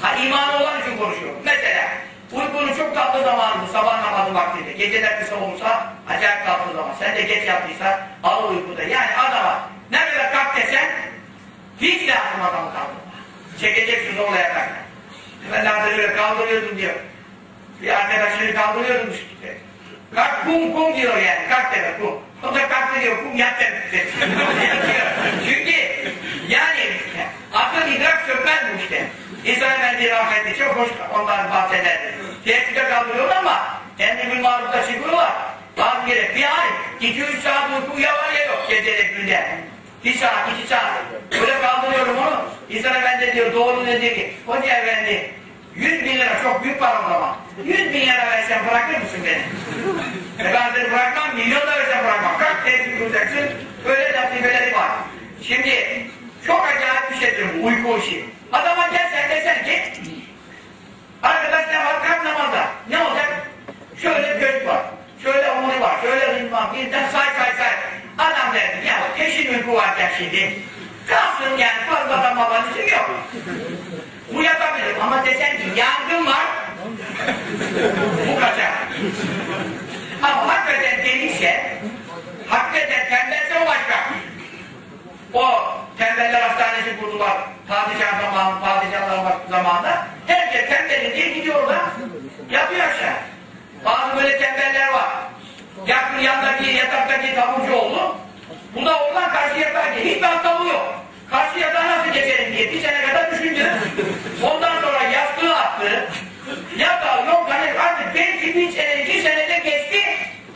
S1: Ha imanı olan için konuşuyor. Mesela uykunun çok tatlı zamanı sabah namazı vaktinde. Geceler kısa olursa acayip tatlı zaman. Sen de geç yattıysan al uykuda. Yani adama ne kadar kalk desen hiç lazım adamı kaldırma. Çekeceksin zorla Ben böyle kaldırıyordum diyor. Bir arkadaşını kaldırıyordum işte. Kalk kum kum diyor yani. Kalk deme kum. O da kalk diyor kum yat deme. Çünkü yani akıl idrak sökmez bu işte. İsa Efendi rahmetli çok hoş ondan bahsederdi. Tehdide kaldırıyorlar ama kendi bir marufta çıkıyorlar. Bazı yere bir ay, iki üç saat uyku ya var ya yok gecede günde. Bir saat, iki saat. Böyle kaldırıyorum onu. İsa Efendi diyor doğru ne diyor ki, Hoca Efendi 100 bin lira çok büyük para o zaman. 100 bin lira versen bırakır mısın beni? e ben seni bırakmam, milyon da versen bırakmam. Kalk tehdit kuracaksın, böyle latifeleri var. Şimdi çok acayip bir şeydir bu uyku işi. Adama gelsen desen ki Arkadaş ne var? Kalk namazda. Ne olacak? Şöyle göz var. Şöyle umuru var. Şöyle rızman. Birden say say say. Adam derdi ya uyku varken şimdi. Kalsın yani fazladan babanızı yok. Bu yapabilir ama desen ki yangın var. bu kaçar. Ama hakikaten deliyse hakikaten tembelse o başka. O tembeller hastanesi kurdular. Padişah zamanı, padişahlar zamanında. Herkes tembeli diye gidiyor da yatıyor. Bazı böyle tembeller var. Yakın yandaki yataktaki taburcu oldu. Bu da oradan karşı yatar diye. Hiçbir hastalığı yok. Karşı yatağa nasıl geçelim diye bir sene kadar düşündü. Ondan sonra yastığı attı. Yatağı yok hani artık belki bir sene iki senede geçti.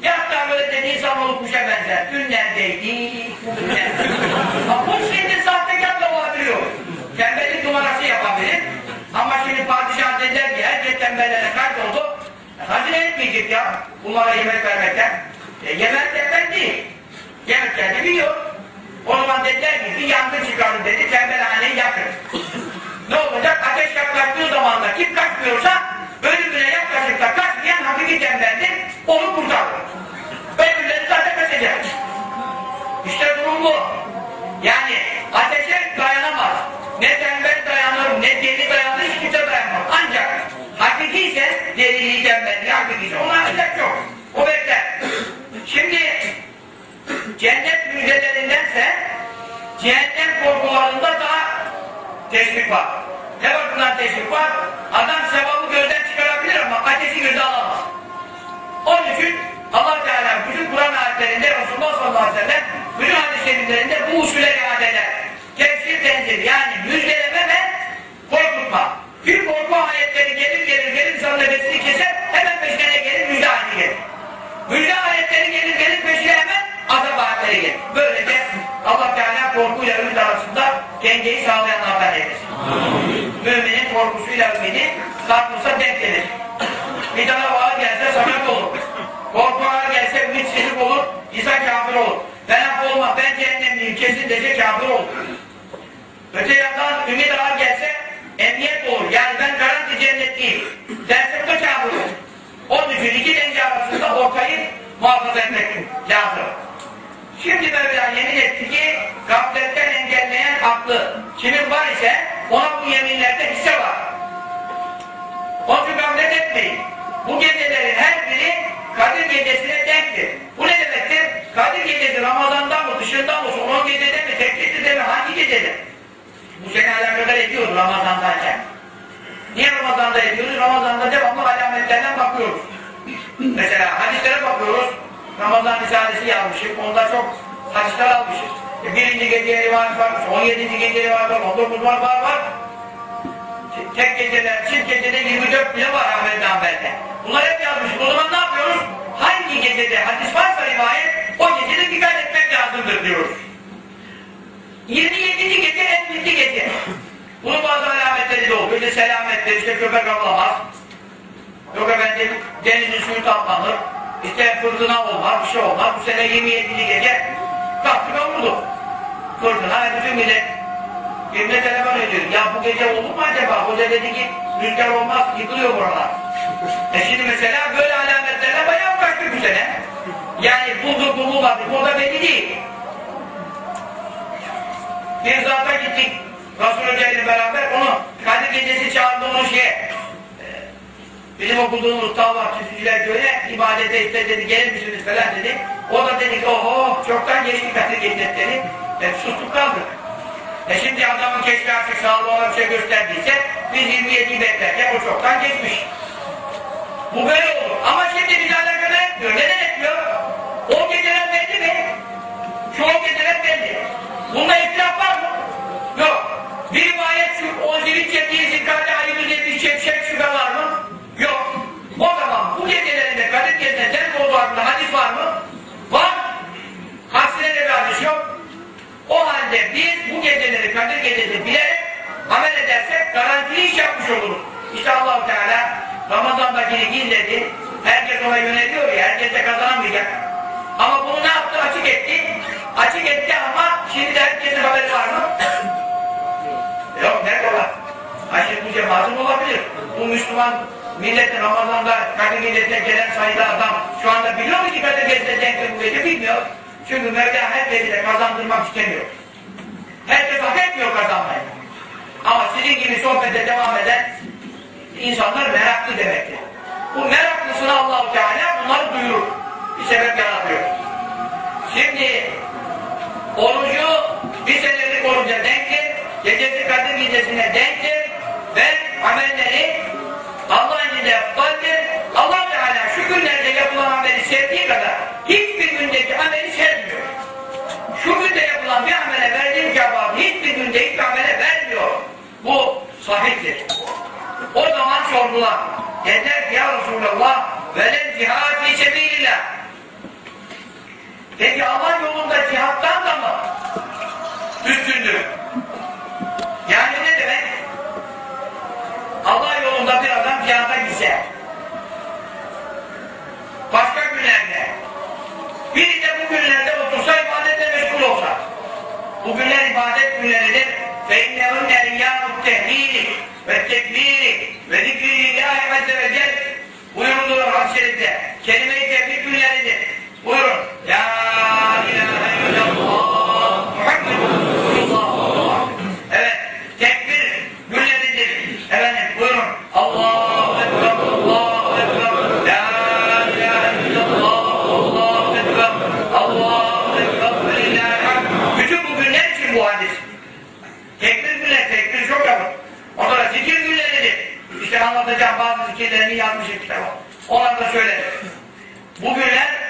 S1: Yatağı böyle dedi insanoğlu kuşa benzer. Dün neredeydi? Bugün neredeydi? Bu şimdi sahtekar olabiliyor. Tembellik numarası yapabilir. Ama şimdi padişah dediler ki herkes tembellere kaydoldu. Hazine etmeyecek ya bunlara yemek vermekten. E, yemek yemek değil. Yemeklerini biliyor. O zaman dediler ki bir yangın çıkarın dedi, tembelhaneyi yakın. ne olacak? Ateş yaklaştığı zaman da kim kaçmıyorsa ölümüne yaklaşıp da kaçmayan hakiki tembeldir, onu kurtarır. Ölümleri zaten kaçacak. İşte durum bu. Yani ateşe dayanamaz. Ne tembel dayanır, ne deli dayanır, hiç kimse dayanmaz. Ancak hakiki ise deliliği tembelliği hakiki ise ona ancak yok. O bekler. Şimdi cennet müjdelerindense cehennem korkularında daha teşvik var. Ne bakımdan teşvik var? Adam sevabı gözden çıkarabilir ama ateşi göze alamaz. Onun için Allah Teala bütün Kur'an ayetlerinde Resulullah sallallahu aleyhi ve sellem bütün şeriflerinde bu usule riayet eder. Tefsir tenzil yani müjdeleme ve korkutma. Bir korku ayetleri gelir gelir nefesini keser hemen peşine gelir müjde ayeti gelir. Müjde ayetleri gelir gelir peşine hemen azap ayetleri gelir. Böylece Allah Teala korkuyla ümit arasında dengeyi sağlayanlardan eylesin. Müminin korkusuyla ümidi tartılsa denk gelir. Bir tane ağır gelse sakat olur. Korku ağır gelse ümitsizlik olur, insan kafir olur. Ben hak olmam, ben cehennemliyim kesin dese kafir olur. Öte yandan ümit ağır gelse emniyet olur. Yani ben garanti cennetliyim. Derse bu da kafir olur. Onun için iki denge arasında ortayı muhafaza etmek lazım. Şimdi Mevla yemin etti ki gafletten engelleyen aklı kimin var ise ona bu yeminlerde hisse var. Onun için gaflet etmeyin. Bu gecelerin her biri Kadir gecesine denktir. Bu ne demektir? Kadir gecesi Ramazan'da mı, dışında mı, son gecede mi, tek gecede mi, hangi gecede? Bu sene alakadar ediyoruz Ramazan'dayken. Niye Ramazan'da ediyoruz? Ramazan'da devamlı alametlerden bakıyoruz. Mesela hadislere bakıyoruz. Ramazan Risalesi yazmışız. Onda çok hadisler almışız. E, birinci geceye rivayet var, 17. geceye rivayet var, 19 var, var, var. Tek geceler, çift gecede 24 bile var Ahmet'ten belde. Bunlar hep yazmışız. O zaman ne yapıyoruz? Hangi gecede hadis varsa rivayet, o gecede dikkat etmek lazımdır diyoruz. 27. gece en bitti gece. Bunun bazı alametleri de oluyor. İşte selamettir, işte köpek avlamaz. Yok efendim denizin suyu tatlanır. İşte fırtına olmaz, bir şey olmaz. Bu sene 27. gece kalktı kavurdu. Fırtına, bütün millet Birine telefon ediyor. Ya bu gece olur mu acaba? Hoca dedi ki rüzgar olmaz, yıkılıyor buralar. e şimdi mesela böyle alametlerle bayağı uğraştık bu sene. Yani bulduk bu bulmadık. Burada belli değil. Bir zata gittik. Resul Hoca ile beraber onu Kadir Gecesi çağırdı onu şeye. e, Bizim okuduğumuz Tavla Tüzücüler Köyü'ne ibadete işte dedi gelir misiniz falan dedi. O da dedi ki oho çoktan geçti Kadir Gecesi'ni. E, sustuk kaldık. E şimdi adamın keşfi artık sağlığı ona bir şey gösterdiyse biz 27'yi beklerken o çoktan geçmiş. Bu böyle olur. Ama şimdi bizi alakadar etmiyor. Neden etmiyor? O geceler belli mi? O geceler belli. Bunda itiraf var mı? Yok. Bir rivayet şu o zilin çektiği zikade diye bir şevşek şüphe var mı? Yok. O zaman bu gecelerinde Kadir Gecesi'ne terk olduğu hadis var mı? Var. Aksine de bir hadis yok. O halde biz bu geceleri Kadir Gecesi bilerek amel edersek garantili iş yapmış oluruz. İşte allah Teala Ramazan'dakini gizledi. Herkes ona yöneliyor ya, herkes de kazanamayacak. Ama bunu ne yaptı? Açık etti. Açık etti ama şimdi de herkesin haberi var mı? Yok, nerede var? Ha şimdi bu cemaatin olabilir. Bu Müslüman milletin Ramazan'da Kadir Gecesi'ne gelen sayıda adam şu anda biliyor mu ki Kadir Gecesi'ne denk bu gece bilmiyor. Çünkü Mevla herkesi de kazandırmak istemiyor. Herkes hak etmiyor kazanmayı. Ama sizin gibi sohbete devam eden insanlar meraklı demektir. Bu meraklısına Allah-u Teala bunları duyurur. Bir sebep yaratıyor. Şimdi orucu bir senelik oruca denktir. Gecesi Kadir Gecesi'ne denktir. Ve amelleri Allah'ın izniyle yapmalıdır. Allah Teala şu günlerde yapılan ameli sevdiği kadar hiçbir gündeki ameli sevmiyor. Şu günde yapılan bir amele verdiğim cevabı hiçbir günde hiçbir amele vermiyor. Bu sahiptir. O zaman sordular. Dediler ki ya Resulallah velel cihad fi sebilillah. Peki Allah yolunda cihattan da mı üstündür? Yani ne demek? Allah yolunda bir adam cihada gitse başka günlerde biri de bu günlerde otursa ibadetle meşgul olsa bu günler ibadet günleridir ve innevun eriyyâhu tehlîli ve tekbîli ve zikri ilâhi ve zevecel buyurulur hadis-i şerifte kelime-i tebrik günleridir buyurun. La ilahe illallah. Muhammed Resulullah evet tekbir günleridir efendim buyurun. Allahu Ekber Allahu Ekber. La ilahe illallah Allahu Ekber Allahu Ekber. Lillahi bütün bu günler için bu hadis. Tekbir günler tekbir çok işte anlatacağım bazı zikirlerini yazmışım kitaba onlar da söyledim bu günler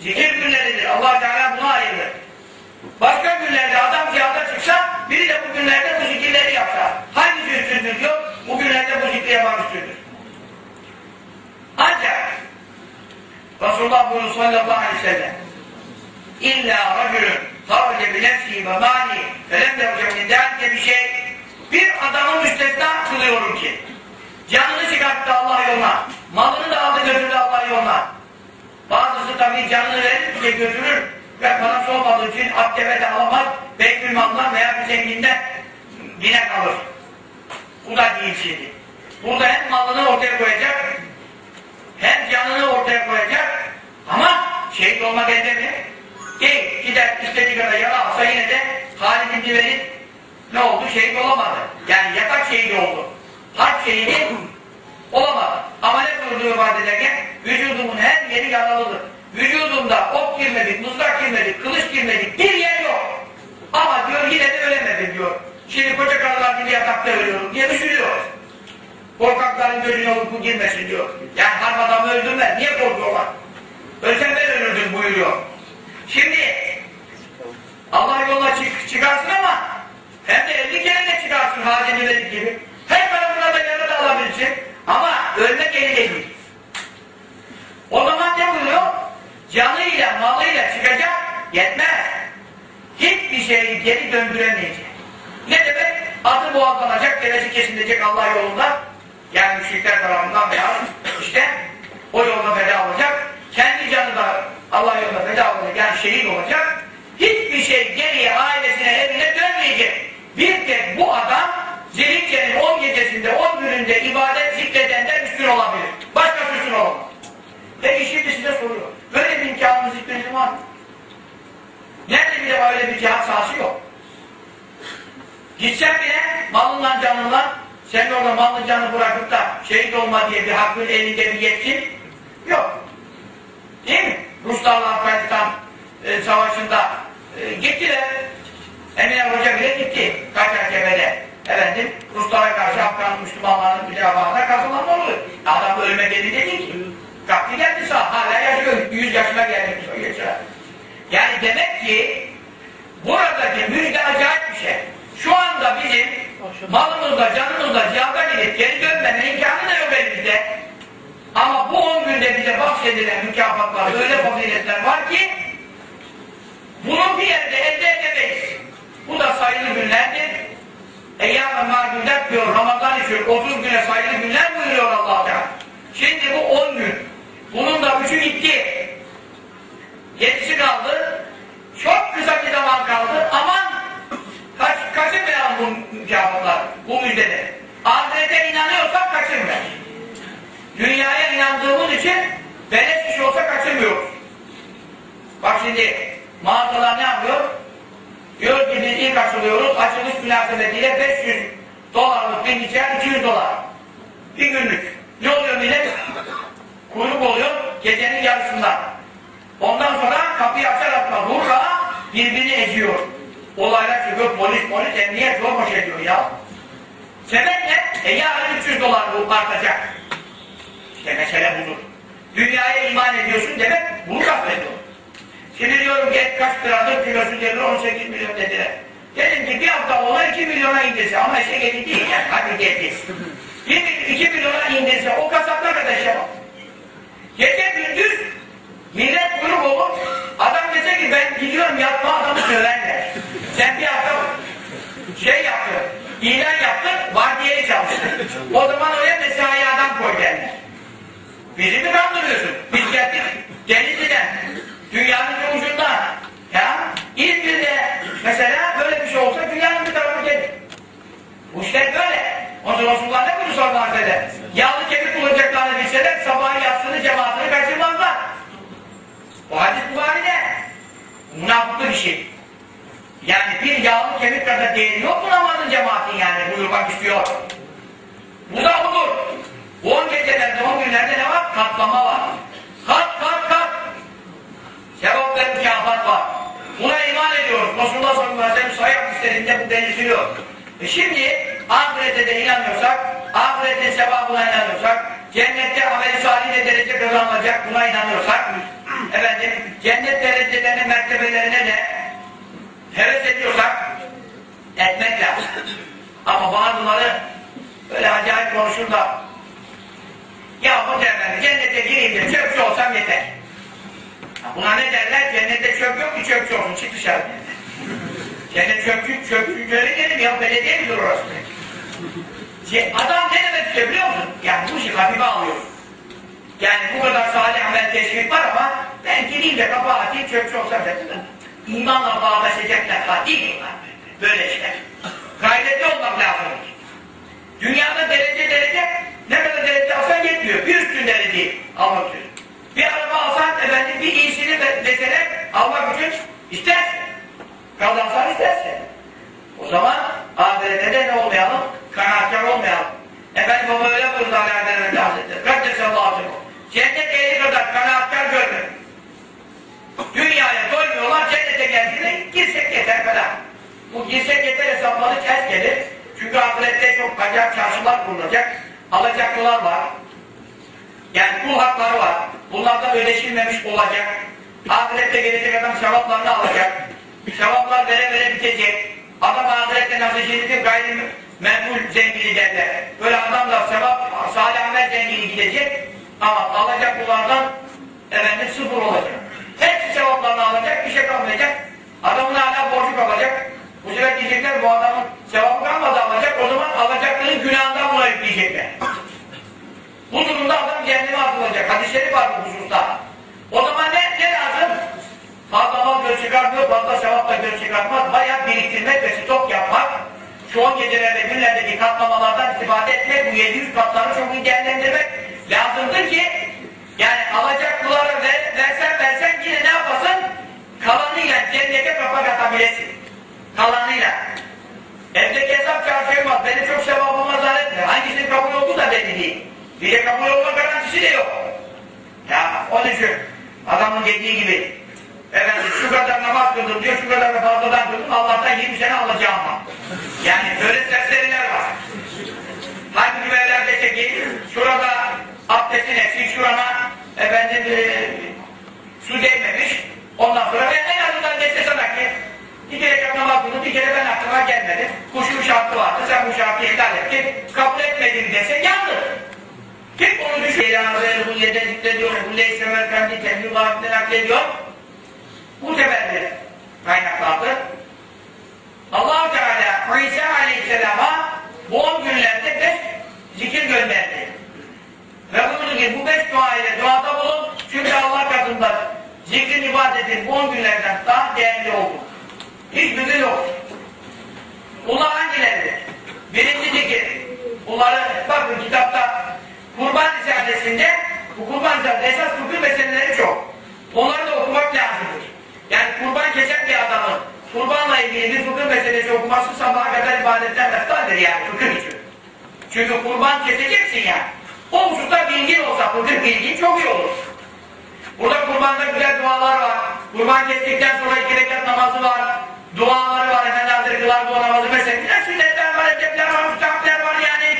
S1: zikir günleridir allah Teala buna ayırır Başka günlerde adam cihada çıksa, biri de bu günlerde bu zikirleri yapsa. Hangisi üstündür diyor, bu günlerde bu zikri yapan üstündür. Ancak Resulullah buyuruyor sallallahu aleyhi ve sellem İlla racülün harce bi nefsihi ve mani ve lem yevce min dâlike bir şey Bir adamı müstesna kılıyorum ki canını çıkarttı Allah yoluna, malını da aldı götürdü Allah yoluna. Bazısı tabii canını verir, bir götürür ve parası olmadığı için Akkebe de alamaz, Beykül Mal'dan veya bir zenginden bine kalır. Bu da değil şimdi. Burada hem malını ortaya koyacak, hem canını ortaya koyacak ama şehit olmak elde mi? Değil. Gider istediği kadar yara alsa yine de Halid İbni Velid ne oldu? Şehit olamadı. Yani yatak şehidi oldu. Harp şehidi Ama ne buyurduğu ifade ederken vücudumun her yeri yaralıdır. Vücudumda ok girmedi, mızrak girmedi, kılıç girmedi, bir yer yok. Ama diyor yine de ölemedim diyor. Şimdi koca karılar gibi yatakta ölüyorum diye düşünüyor. Korkakların gözüne uyku girmesin diyor. Yani harp adamı öldürmez. Niye korkuyorlar? Ölsem ben ölürdüm buyuruyor. Şimdi Allah yoluna çık, çıkarsın ama hem de 50 kere de çıkarsın Velik gibi. Her tarafına da yara da alabilirsin. Ama ölmek eli değil. O zaman ne buyuruyor? Canıyla, malıyla çıkacak, yetmez. Hiçbir şeyi geri döndüremeyecek. Ne demek? Atı boğazlanacak, devesi kesilecek Allah yolunda. Yani müşrikler tarafından veya işte o yolda feda olacak. Kendi canı da Allah yolunda feda olacak. Yani şehit olacak. Hiçbir şey geriye ailesine, evine dönmeyecek. Bir tek bu adam Zilhicce'nin 10 gecesinde, 10 gününde ibadet zikredenden üstün olabilir. Başka üstün olamaz. Peki şimdi size soruyor. Böyle bir imkanınız hiçbirinizin var mı? Nerede bile öyle bir cihat sahası yok. Gitsen bile malınla canınla sen orada malın canı bırakıp da şehit olma diye bir hakkın elinde bir yetkin yok. Değil mi? Ruslarla Afganistan e, savaşında e, gittiler. Emine Hoca bile gitti. Kaçaktepe'de. Efendim Ruslara karşı Afgan Müslümanların müdafaasına kazanma oluyor. Adam ölmek eli dedi ki. Kalktı geldi sağ. Hala yaşıyor. Yüz yaşına geldi. Geçer. Yani demek ki buradaki müjde acayip bir şey. Şu anda bizim malımızla, canımızla cihada gidip geri dönmeme imkanı da yok elimizde. Ama bu on günde bize bahşedilen mükafatlar, öyle faziletler var ki bunu bir yerde elde edemeyiz. Bu da sayılı günlerdir. Eyyâme mâgûdet diyor, Ramazan için 30 güne sayılı günler buyuruyor allah kurbanla ilgili bir fıkıh meselesi okuması sabaha kadar ibadetten eftaldir yani fıkıh için. Çünkü kurban keseceksin ya. O hususta bilgin olsa fıkıh bilgin çok iyi olur. Burada kurbanda güzel dualar var. Kurban kestikten sonra iki rekat namazı var. Duaları var. Efendi Hazretleri kılar dua namazı mesela. Sünnetler var, edepler var, müstahapler var yani.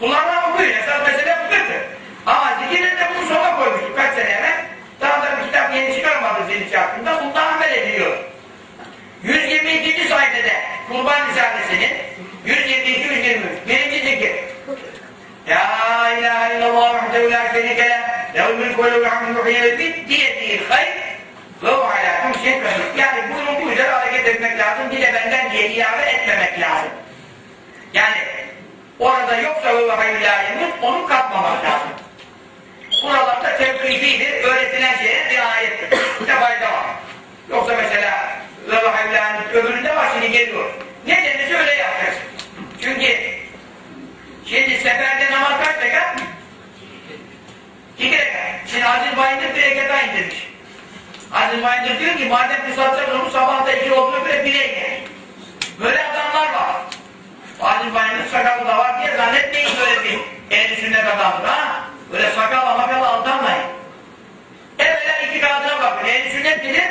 S1: Bunlardan okuyun. Esas mesele fıkıhtır. Ama zikirinde bunu sona koymuştuk kaç sene evvel. Daha da bir kitap yeni çıkarmadı zilçi hakkında. Bundan amel ediliyor. 122. sayfede Kurban Risalesi'nin 122 123 birinci zikir. Ya ilahe illallah vahdehu la şerike le lehul mülk ve lehul hamdu bid diyetihi hayr ve hu ala kum Yani bunun bu üzere hareket etmek lazım. Bir de benden diye ilave etmemek lazım. Yani orada yoksa ve hayyulahimus onu katmamak lazım. Buralarda tevkifidir, öğretilen şeye riayettir. Ne fayda var. Yoksa mesela ve hayyulahimus öbüründe şimdi geliyor. Ne denirse öyle yapacaksın. Çünkü şimdi seferde namaz kaç rekat? İki rekat. Şimdi Aziz Bayındır bir rekata indirmiş. Aziz Bayındır diyor ki madem kısaltacak onu sabahta iki olduğuna göre bire iner. Böyle adamlar var. Aziz Bayındır sakalı da var diye zannetmeyin böyle bir el sünnet adamdır ha. Böyle sakal makala aldanmayın. Evvela iki kağıdına bakın. El sünnet midir?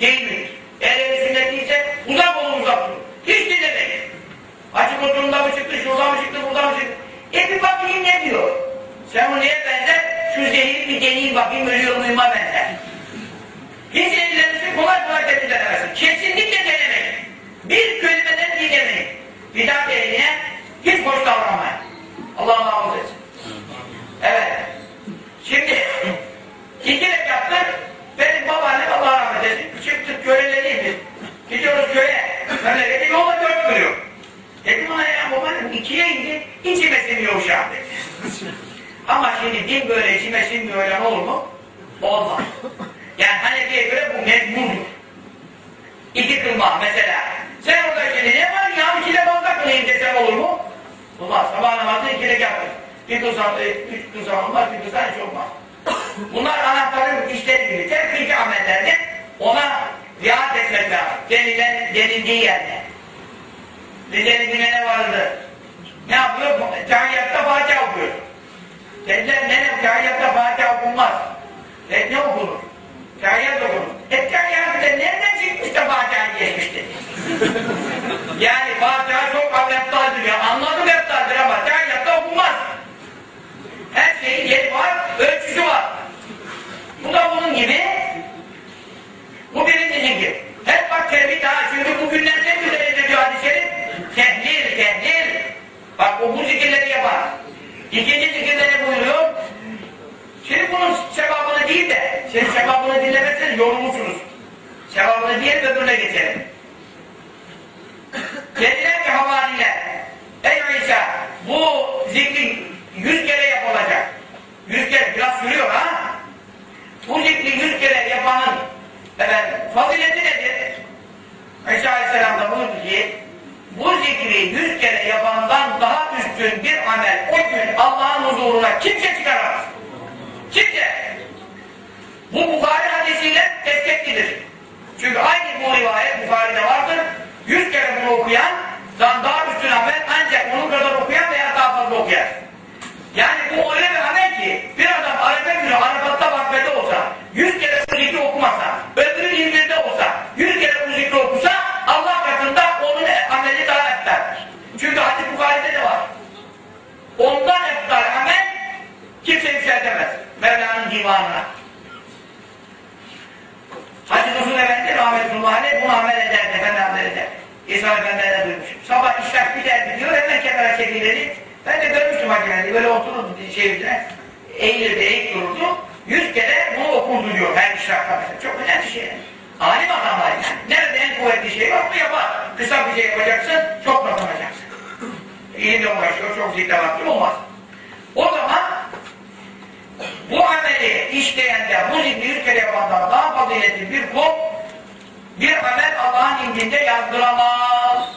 S1: Değil midir? Eğer el sünnet değilse uzak olun uzak olun. Hiç dinlemeyin. Açık oturumda mı çıktı, şurada mı çıktı, burada mı çıktı? E bir bakayım ne diyor? Sen bu neye benzer? Şu zehiri bir deneyeyim bakayım ölüyor muyuma benzer. Hiç ellerinizi kolay kolay temizlenemezsin. Kesinlikle denemeyin. Bir kelimeden dinlemeyin. Bidat ehline hiç boş davranmayın. Allah muhafaza etsin. Evet. Şimdi iki rekattır benim babaannem Allah rahmet eylesin. Çıktık köleleriyiz biz. Gidiyoruz köye. Memleketi yolla dört kırıyor. Dedim ona ya babaannem ikiye indi, içime sinmiyor uşağım dedi. Ama şimdi din böyle içime sinmiyor öyle olur mu? Olmaz. Yani Hanefi'ye göre bu mecburdur. İki kılma mesela. Sen orada şimdi ne var ya iki namazda kılayım desem olur mu? Olmaz. Sabah namazı iki rekat kıl. Bir kılsan, e, üç kılsan olmaz, bir kılsan hiç olmaz. Bunlar anahtarın işleri gibi. Tevfiki amellerde ona riayet etmek lazım. Denilen, denildiği yerde. Güne ne vardı? Ne yapıyor? Tahiyyatta Fatiha okuyor. Dediler ne ne? Tahiyyatta Fatiha okunmaz. E ne okunur? Kahyat okunur. E kahyatta nereden çıkmış da Fatiha'yı geçmiş dedi. yani Fatiha çok aptaldır ya. Anladım aptaldır ama kahyatta okunmaz. Her şeyin yeri var, ölçüsü var. Bu da bunun gibi. Bu birinci zikir. Hep bak tevhid daha çünkü bugünler ne güzel ediyor hadis-i şerif? Tehlil, tehlil. Bak o bu zikirleri yapar. İkinci zikirde ne buyuruyor? Şimdi bunun sevabını değil de, siz sevabını dinlemezseniz yorulursunuz. Sevabını diyelim öbürüne geçelim. Dediler ki havariler, ey İsa bu zikri yüz kere yapılacak. Yüz kere, biraz sürüyor ha? Bu zikri yüz kere yapanın efendim, fazileti nedir? İsa Aleyhisselam da buyurdu ki, bu zikri yüz kere yapandan daha üstün bir amel o gün Allah'ın huzuruna kimse çıkaramaz. Kimse. Bu Bukhari hadisiyle desteklidir. Çünkü aynı bu rivayet Bukhari'de vardır. Yüz kere bunu okuyan daha üstün amel ancak onun kadar okuyan veya daha fazla okuyan. Yani bu öyle bir amel ki bir adam Arefe günü Arafat'ta vakfede olsa yüz kere bu zikri okumasa öbürü İzmir'de olsa yüz kere bu zikri okusa Allah katında onun ameli daha eftaldir. Çünkü hadis Bukhari'de de var. Ondan eftal amel kimse yükseltemez. Mevla'nın divanına. Hacı Resul Efendi rahmetullahi bunu amel ederdi, efendi amel eder. İsa Efendi'ne duymuşum. Sabah işrak giderdi diyor, hemen kenara çekilirdi. Ben de görmüştüm hakikaten, böyle otururdu şey üzerine, eğilirdi, eğik dururdu. Yüz kere bunu okurdu diyor her işrakta mesela. Çok önemli şey. Alim adamlar yani. Nerede en kuvvetli şey var, bunu yapar. Kısa bir şey yapacaksın, çok kazanacaksın. İlimle uğraşıyor, çok zikre vakti olmaz. O zaman bu ameli işleyende, bu zikri yüz kere yapandan daha faziletli bir kul, bir amel Allah'ın indinde yazdıramaz.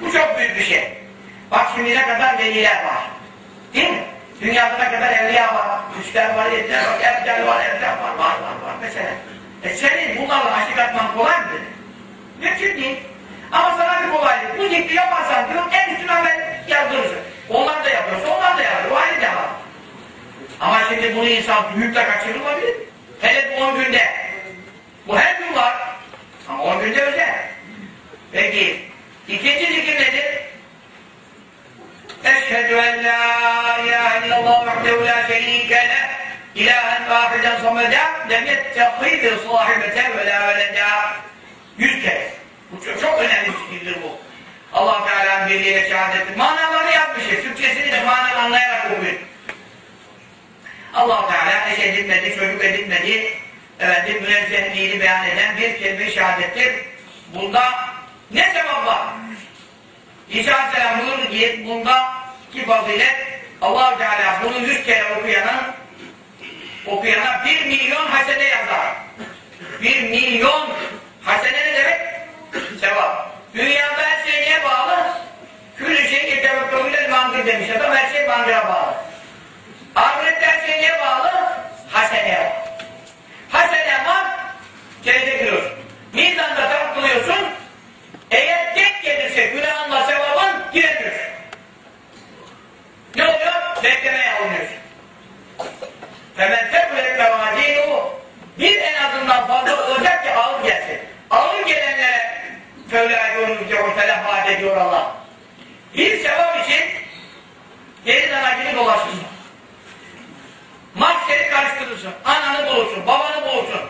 S1: Bu çok büyük bir şey. Bak şimdi ne kadar veliler var. Değil mi? Dünyada ne kadar evliya var, üstler var, yediler var, evler var, evler var, var, var, var mesela. E senin bunlarla aşık atman kolay mı? Mümkün değil. Ama sana bir kolaylık. Bu zikri yaparsan diyor, en üstün amel yazdırırsın. Onlar da yapıyorsa onlar da yapıyor. O ayrı devam. Ama şimdi bunu insan büyük de kaçırılabilir. Hele bu on günde. Bu her gün var. Ama on günde özel. Peki, ikinci zikir nedir? Eşhedü en la ilahe illallah vahdehu la şerike leh ilahen vahiden sameda lem yettehid sahibeten ve la veleda yüz kere. Bu çok, çok önemli zikirdir bu. Allah Teala'nın birliğiyle şehadeti. Manalarını yapmışız. Türkçesini de manalı anlayarak okuyun allah Teala eş edilmedi, çocuk edilmedi, efendim, münezzehliğini beyan eden bir kelime şehadettir. Bunda ne sevap var? İsa Aleyhisselam buyurdu ki bunda ki fazilet allah Teala bunu yüz kere okuyanın okuyana bir milyon hasene yazar. Bir milyon hasene ne demek? Sevap. Dünyada her şey neye bağlı? Külü şey yetevekkülüyle mangır demiş adam her şey mangıra bağlı. Ahirette her şey neye bağlı? Haseneye bağlı. Hasene var, cennete giriyorsun. Mizanda tartılıyorsun, eğer tek gelirse günahınla sevabın giremiyorsun. Ne oluyor? Beklemeye alınıyorsun. Hemen tekulet mevazinu bir en azından fazla olacak ki ağır gelsin. Ağır gelenlere fevla yorulunca o telefat ediyor Allah. Bir sevap için deniz anacını dolaşırsın. Mahşeri karıştırırsın. Ananı bulursun, babanı bulursun.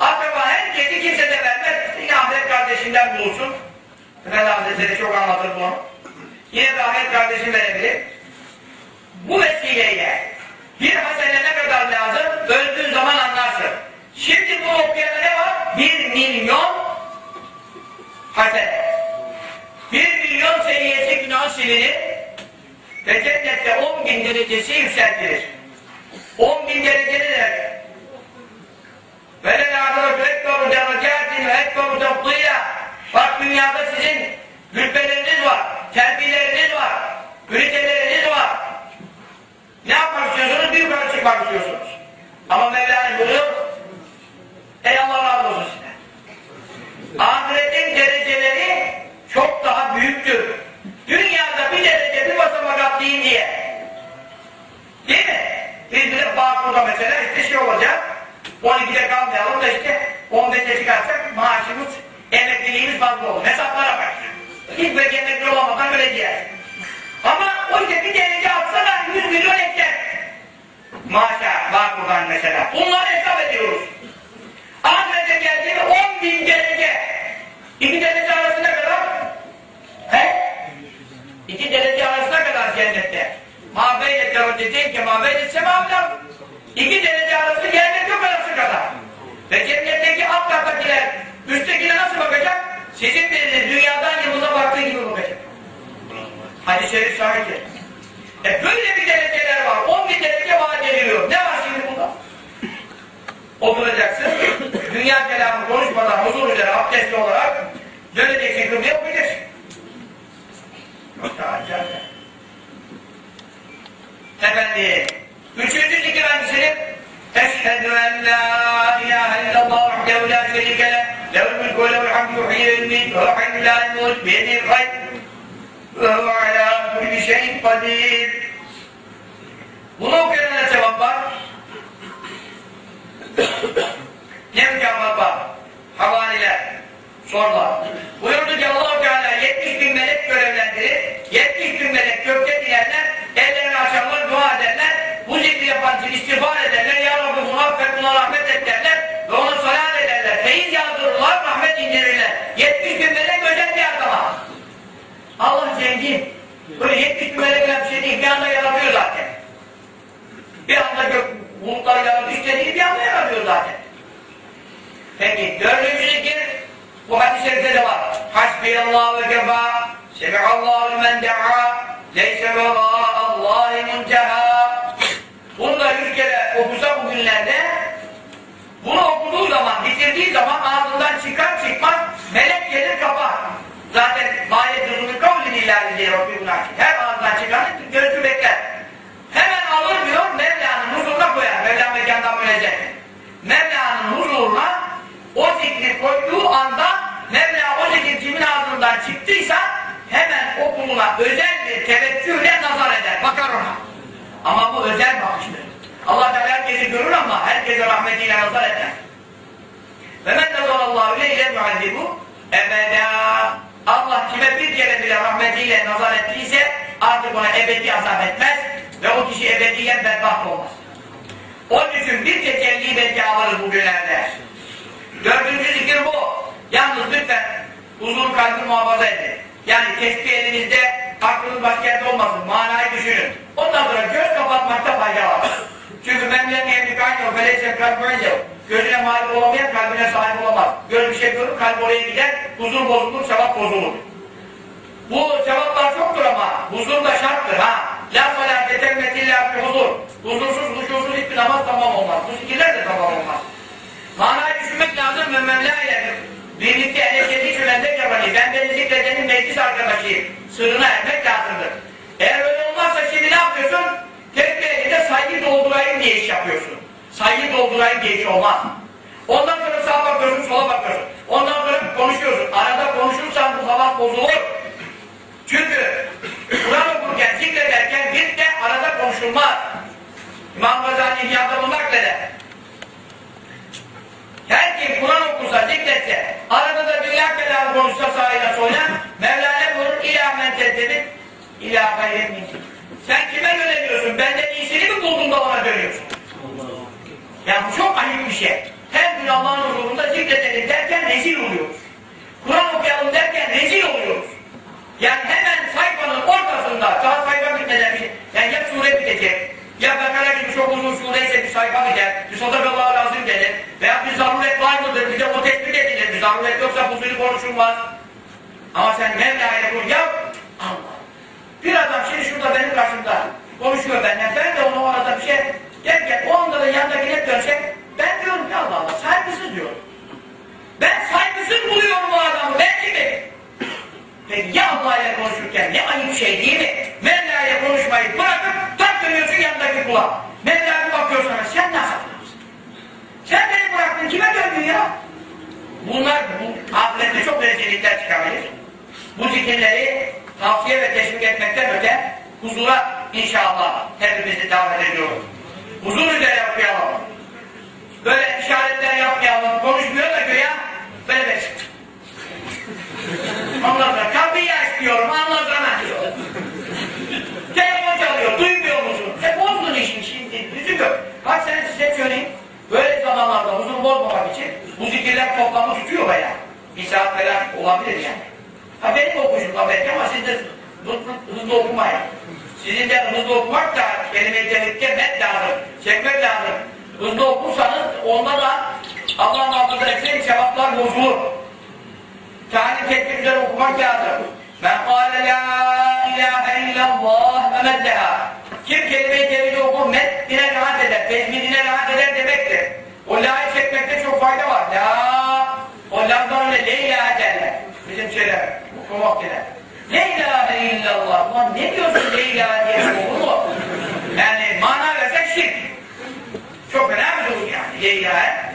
S1: Akraba herkesi kimse de vermez. Yine Ahmet kardeşinden bulursun. Efendi Hazretleri çok anlatır bunu. Yine de Ahmet kardeşim verebilir. Bu vesileyle bir hasene ne kadar lazım? Öldüğün zaman anlarsın. Şimdi bu okuyana ne var? Bir milyon hasene. Bir milyon seyyiyesi günahı silinir ve cennette 10 bin derecesi yükseltilir. 10 bin derece ne demek? Ve le nâdırı ekberu derecâtin ve ekberu tefdîlâ. Bak dünyada sizin rütbeleriniz var, terbiyeleriniz var, üniteleriniz var. Ne yapmak istiyorsunuz? Bir yukarı çıkmak istiyorsunuz. Ama Mevlana buyuruyor, ey Allah razı olsun size. Ahiretin dereceleri çok daha büyüktür. Dünyada bir derece bir basamak atlayın diye. Değil mi? Biz de Bağkur'da mesela işte şey olacak, 12'de kalmayalım da işte 15'e çıkarsak maaşımız, emekliliğimiz fazla olur. Hesaplara bak. Hiç böyle emekli olamadan öleceğiz. Ama o işte bir derece atsa da 100 milyon edecek. Maaşa, Bağkur'dan mesela. Bunları hesap ediyoruz. Kapatmakta fayda var. Çünkü memlenin evli aynı o feleyse kalbine Gözüne malik olamayan kalbine sahip olamaz. Göz bir şey görür, kalp oraya gider, huzur bozulur, sevap bozulur. Bu sevaplar çoktur ama huzur da şarttır ha. La salate temmetillâ bir huzur. Huzursuz, huşursuz hiçbir namaz tamam olmaz. Bu zikirler de tamam olmaz. Manayı düşünmek lazım ve Mevla ile birlikte elektrikli çölende yapanı, ben beni zikredenin meclis arkadaşıyım. Sırrına ermek lazımdır. Eğer öyle olmazsa şimdi ne yapıyorsun? Elinde saygı doldurayım diye iş yapıyorsun. Saygı doldurayım diye iş olmaz. Ondan sonra sağa bakıyorsun, sola bakıyorsun. Ondan sonra konuşuyorsun. Arada konuşursan bu hava bozulur. Çünkü Kur'an okurken, zikrederken bir de arada konuşulmaz. İmam Gazali İhya'da bunu nakleder. Her kim Kur'an okursa, zikretse, arada da dünya kelamı konuşsa sahile soyla, Mevla ne buyurur? İlâ men teddebit, ilâ gayret minsin. Sen kime yöneliyorsun? Benden iyisini mi buldun da ona dönüyorsun? Ya bu çok ayıp bir şey. Her gün Allah'ın huzurunda zikredelim derken rezil oluyoruz. Kur'an okuyalım derken rezil oluyoruz. Yani hemen sayfanın ortasında, daha sayfa bitmeden bir şey, yani ya sure bitecek, ya Bekara gibi çok uzun sureyse bir sayfa biter, bir sadakallahu lazım gelir, veya bir zaruret var mıdır, bize o tespit edilir, bir zaruret yoksa bu suyu konuşulmaz. Ama sen Mevla'ya kur, ya Allah, bir adam şimdi şurada benim karşımda konuşuyor benden. Ben de ona orada bir şey gel gel. O anda da yanındaki hep dönse ben diyorum ki Allah Allah saygısız diyorum. Ben saygısız buluyorum o adamı. Ben kimi? Peki ya Allah'la konuşurken ne ayıp şey değil mi? Mevla'ya konuşmayı bırakıp tak dönüyorsun yanındaki kulağa. Mevla'ya bakıyor sana. Sen nasıl adamsın? Sen beni bıraktın. Kime döndün ya? Bunlar bu ahirette çok rezillikler çıkarır. Bu zikirleri tavsiye ve teşvik etmekten öte huzura inşallah hepimizi davet ediyoruz. Huzur üzere okuyalım. Böyle işaretler yapmayalım, konuşmuyor da güya böyle böyle Ondan sonra kapıyı aç diyorum, anlasana diyor. Telefon çalıyor, duymuyor musun? E bozdun işin şimdi, üzülüyor. Bak sen size söyleyeyim, böyle zamanlarda huzur bozmamak için bu zikirler toplamı tutuyor bayağı. Bir saat falan olabilir yani. Ha benim okuşum da belki ama siz de hızlı, okumayın. Sizin de hızlı okumak da kelime-i tevhidke lazım, çekmek lazım. Hızlı okursanız onda da Allah'ın altında etsek sevaplar bozulur. Tane tek güzel okumak lazım. Men kâle la ilahe illallah ve meddeha. Kim kelime-i tevhidi okur, meddine rahat eder, tezmidine rahat eder demektir. O la'yı çekmekte çok fayda var. La, o la'dan öyle le ilahe şeyler, okumak diler. Le ilahe illallah. Ulan ne diyorsun le ilahe diye olur mu? Yani mana versen şirk. Çok önemli bir durum yani. Le ilahe.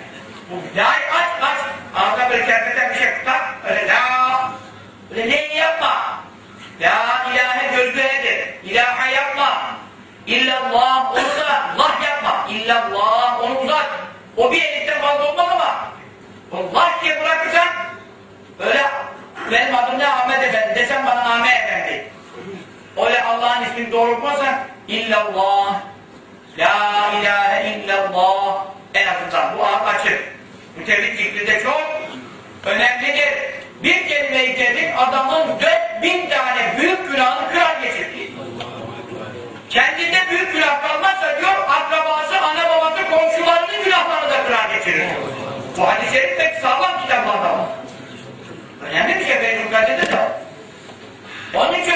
S1: Bu la'yı aç aç. Arada böyle kerpeten bir şey tutar. Öyle la. Öyle ne yapma. La ilahe gözlüğedir. İlahe yapma. İllallah onu da Allah yapma. İllallah onu uzat. O bir elikten fazla olmaz ama Allah diye bırakırsan öyle benim adım ne Ahmet Efendi desem bana Ahmet Efendi. Öyle Allah'ın ismini doğrultmazsan illallah La ilahe illallah en azından bu ağ açık. Mütevhid zikri de çok önemlidir. Bir kelime-i tevhid adamın dört bin tane büyük günahını kırar geçirir. Kendinde büyük günah kalmazsa diyor, akrabası, ana babası, komşularının günahlarını da kırar geçirir. Bu hadis-i şerif pek sağlam kitaplarda var. Önemli bir şey Peygamber'de de var. Onun için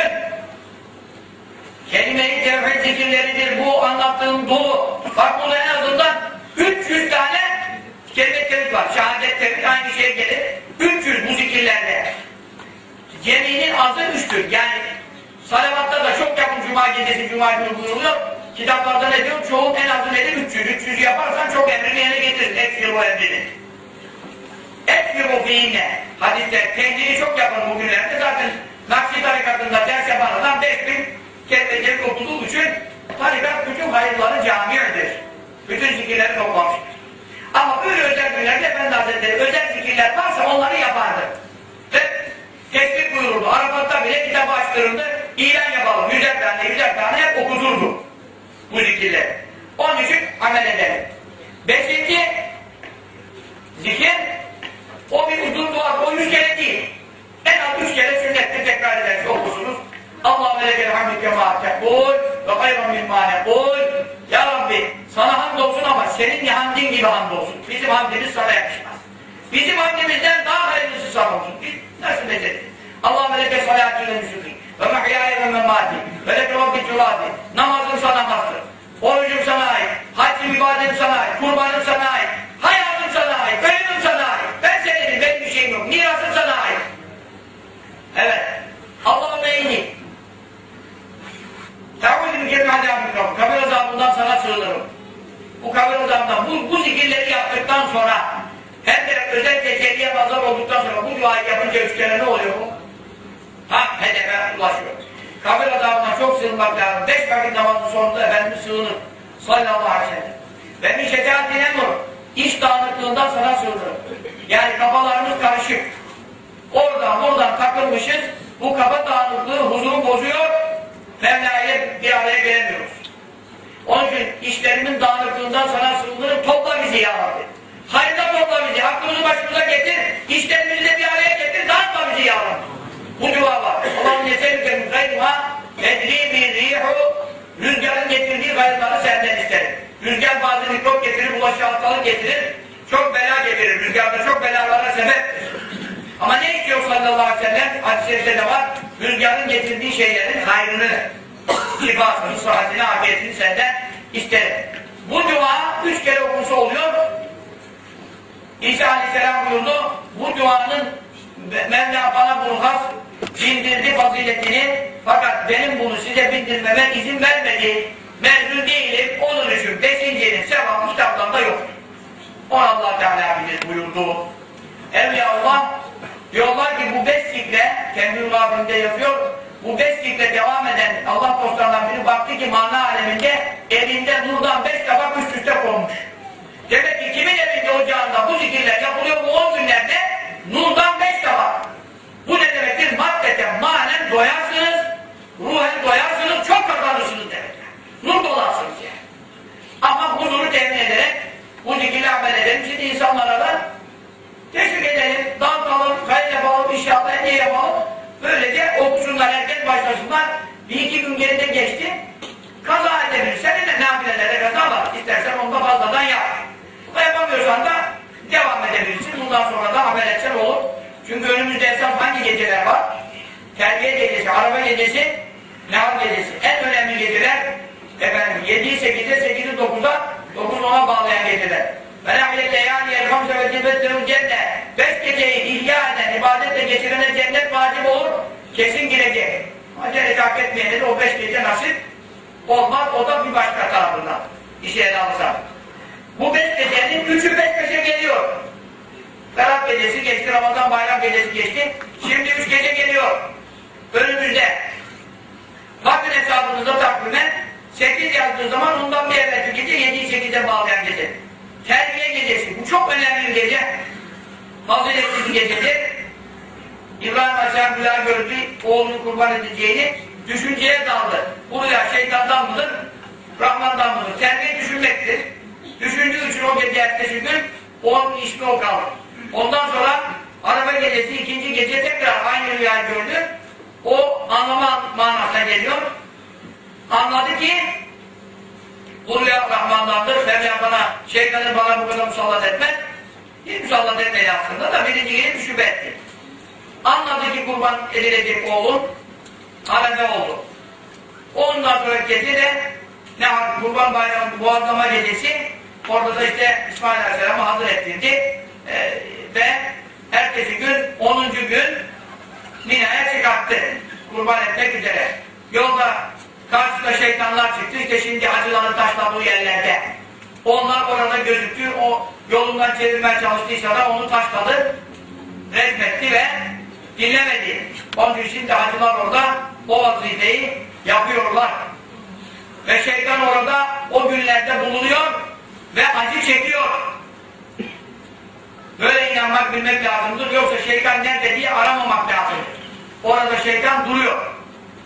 S1: kelime-i tevhid zikirleridir bu anlattığım dolu. Bak burada en azından 300 tane kelime-i tevhid var. Şehadet tevhid aynı şeye gelir. 300 bu zikirlerde. Ceminin azı üçtür. Yani salavatta da çok yakın cuma gecesi cuma günü buyuruluyor. Kitaplarda ne diyor? Çoğun en azı nedir? 300. 300 yaparsan çok emrini yerine getirir. Ekfir o emrini. Ekfir o fiinle. Hadiste tehdidi çok yapın bugünlerde. Zaten Nakşi tarikatında ders yapan adam 5000 kelime okuduğu için tarikat bütün hayırların camiidir. Bütün zikirleri toplamıştır. Ama böyle özel günlerde Efendi Hazretleri özel zikirler varsa onları yapardı. Ve teşvik buyururdu. Arafat'ta bile kitabı açtırırdı. İlan yapalım. Yüzer tane, yüzer tane hep okuturdu. Bu zikirler. Onun için amel edelim. Beşinci zikir o bir uzun dua. O yüz kere değil. En az üç kere sünnette tekrar edersiniz okursunuz. Allahümme lekel hamdü kema tekul ve hayran mimma nekul. Ya Rabbi sana hamdolsun ama senin hamdin gibi hamdolsun. Bizim hamdimiz sana yakışmaz. Bizim hamdimizden daha hayırlısı sana olsun. Biz nasıl beceriz? Allahümme lekel salatü ve müsükin ve mehyâye ve memâti ve lekel rabbi cürâdi. Namazım sana hastır. Orucum sana ait. Haccım ibadetim sana ait. Kurbanım sana ait. Hayatım sana ait. İşe ele alırsa. Bu beş gecenin üçü beş geliyor. Berat gecesi geçti, Ramazan bayram gecesi geçti. Şimdi üç gece geliyor. Önümüzde. Bakın hesabınıza takvimen 8 yazdığı zaman ondan bir evvelki gece 7'yi 8'e bağlayan gece. Terbiye gecesi. Bu çok önemli bir gece. Faziletli bir. İbrahim Aleyhisselam rüya gördü, oğlunu kurban edeceğini düşünceye daldı. Bu rüya şeytandan mıdır? Rahmandan mıdır? Terbiye düşünmektir. Düşündüğü için o gece ertesi gün onun ismi o kaldı. Ondan sonra araba gecesi ikinci gece tekrar aynı rüyayı gördü. O anlama manasına geliyor. Anladı ki rüya Rahman'dandır. Mevla bana, şeytanı bana bu kadar musallat etmez. Hiç musallat etmedi aslında da birinci gelip şüphe etti. Anladı ki kurban edilecek oğlun halebe oldu. Ondan sonra gece de ne kurban bayramı boğazlama gecesi orada da işte İsmail Aleyhisselam'ı hazır ettirdi. Ee, ve ertesi gün 10. gün Mina'ya çıkarttı. Kurban etmek üzere. Yolda karşısında şeytanlar çıktı. İşte şimdi hacıların taşladığı yerlerde. Onlar orada gözüktü. O yolundan çevirmeye çalıştıysa da onu taşladı. Resmetti ve dinlemedi. Onun için şimdi hacılar orada o vazifeyi yapıyorlar. Ve şeytan orada o günlerde bulunuyor ve acı çekiyor. Böyle inanmak bilmek lazımdır. Yoksa şeytan nerede diye aramamak lazımdır. Orada şeytan duruyor.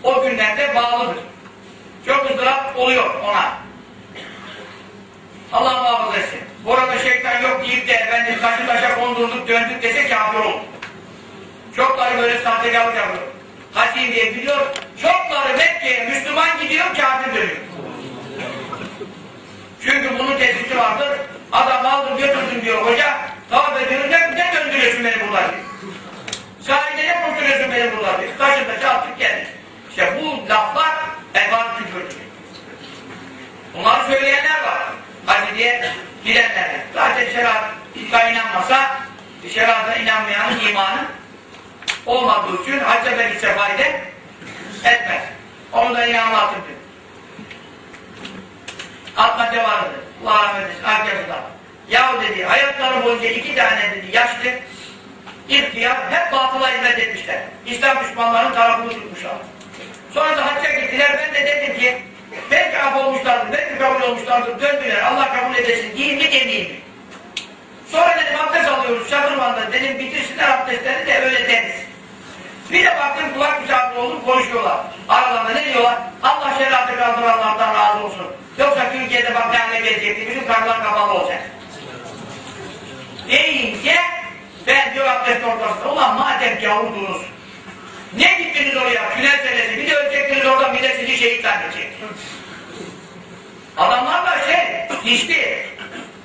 S1: O günlerde bağlıdır. Çok ızdırap oluyor ona. Allah muhafaza etsin. Burada şeytan yok deyip de efendim taşı taşa kondurduk döndük dese kafir olur. Çokları böyle sahtekarlık yapıyor. Diye biliyor. Çokları Mekke'ye Müslüman gidiyor kafir dönüyor. Çünkü bunun tespiti vardır. Adam aldım götürdüm diyor hoca. Tavaf ediyorum ne, ne döndürüyorsun beni burada diyor. Sahilde ne kurturuyorsun beni burada diyor. Taşın taşı attık geldik. İşte bu laflar ebat küfürdür. Bunları söyleyenler var. Hadi diye gidenler. Zaten şerata inanmasa şerata inanmayanın imanı olmadığı için hacca da gitse fayda etmez. Onu da yine anlattım diyor. Atmaca vardı. Allah rahmet eylesin. Arkasında. Yahu dedi hayatları boyunca iki tane dedi yaşlı ihtiyar hep batıla hizmet etmişler. İslam düşmanlarının tarafını tutmuşlar. Sonra da hacca gittiler. Ben de dedim ki belki af olmuşlardır, belki kabul olmuşlardır. Döndüler. Allah kabul edesin. Diyeyim mi demeyeyim mi? Sonra dedim abdest alıyoruz Şadırvan'da. Dedim bitirsinler abdestleri de öyle deriz. Bir de baktım kulak misafir oldum konuşuyorlar. Aralarında ne diyorlar? Allah şeriatı kaldıranlardan razı olsun. Yoksa Türkiye'de bak ne gelecekti. Bütün karılar kapalı olacak. Deyince ben diyor abdest ortasında. Ulan madem gavurdunuz. Ne gittiniz oraya? Tünel senesi. Bir de ölecektiniz orada bir de sizi şehit zannedecek. Adamlar da şey, dişli.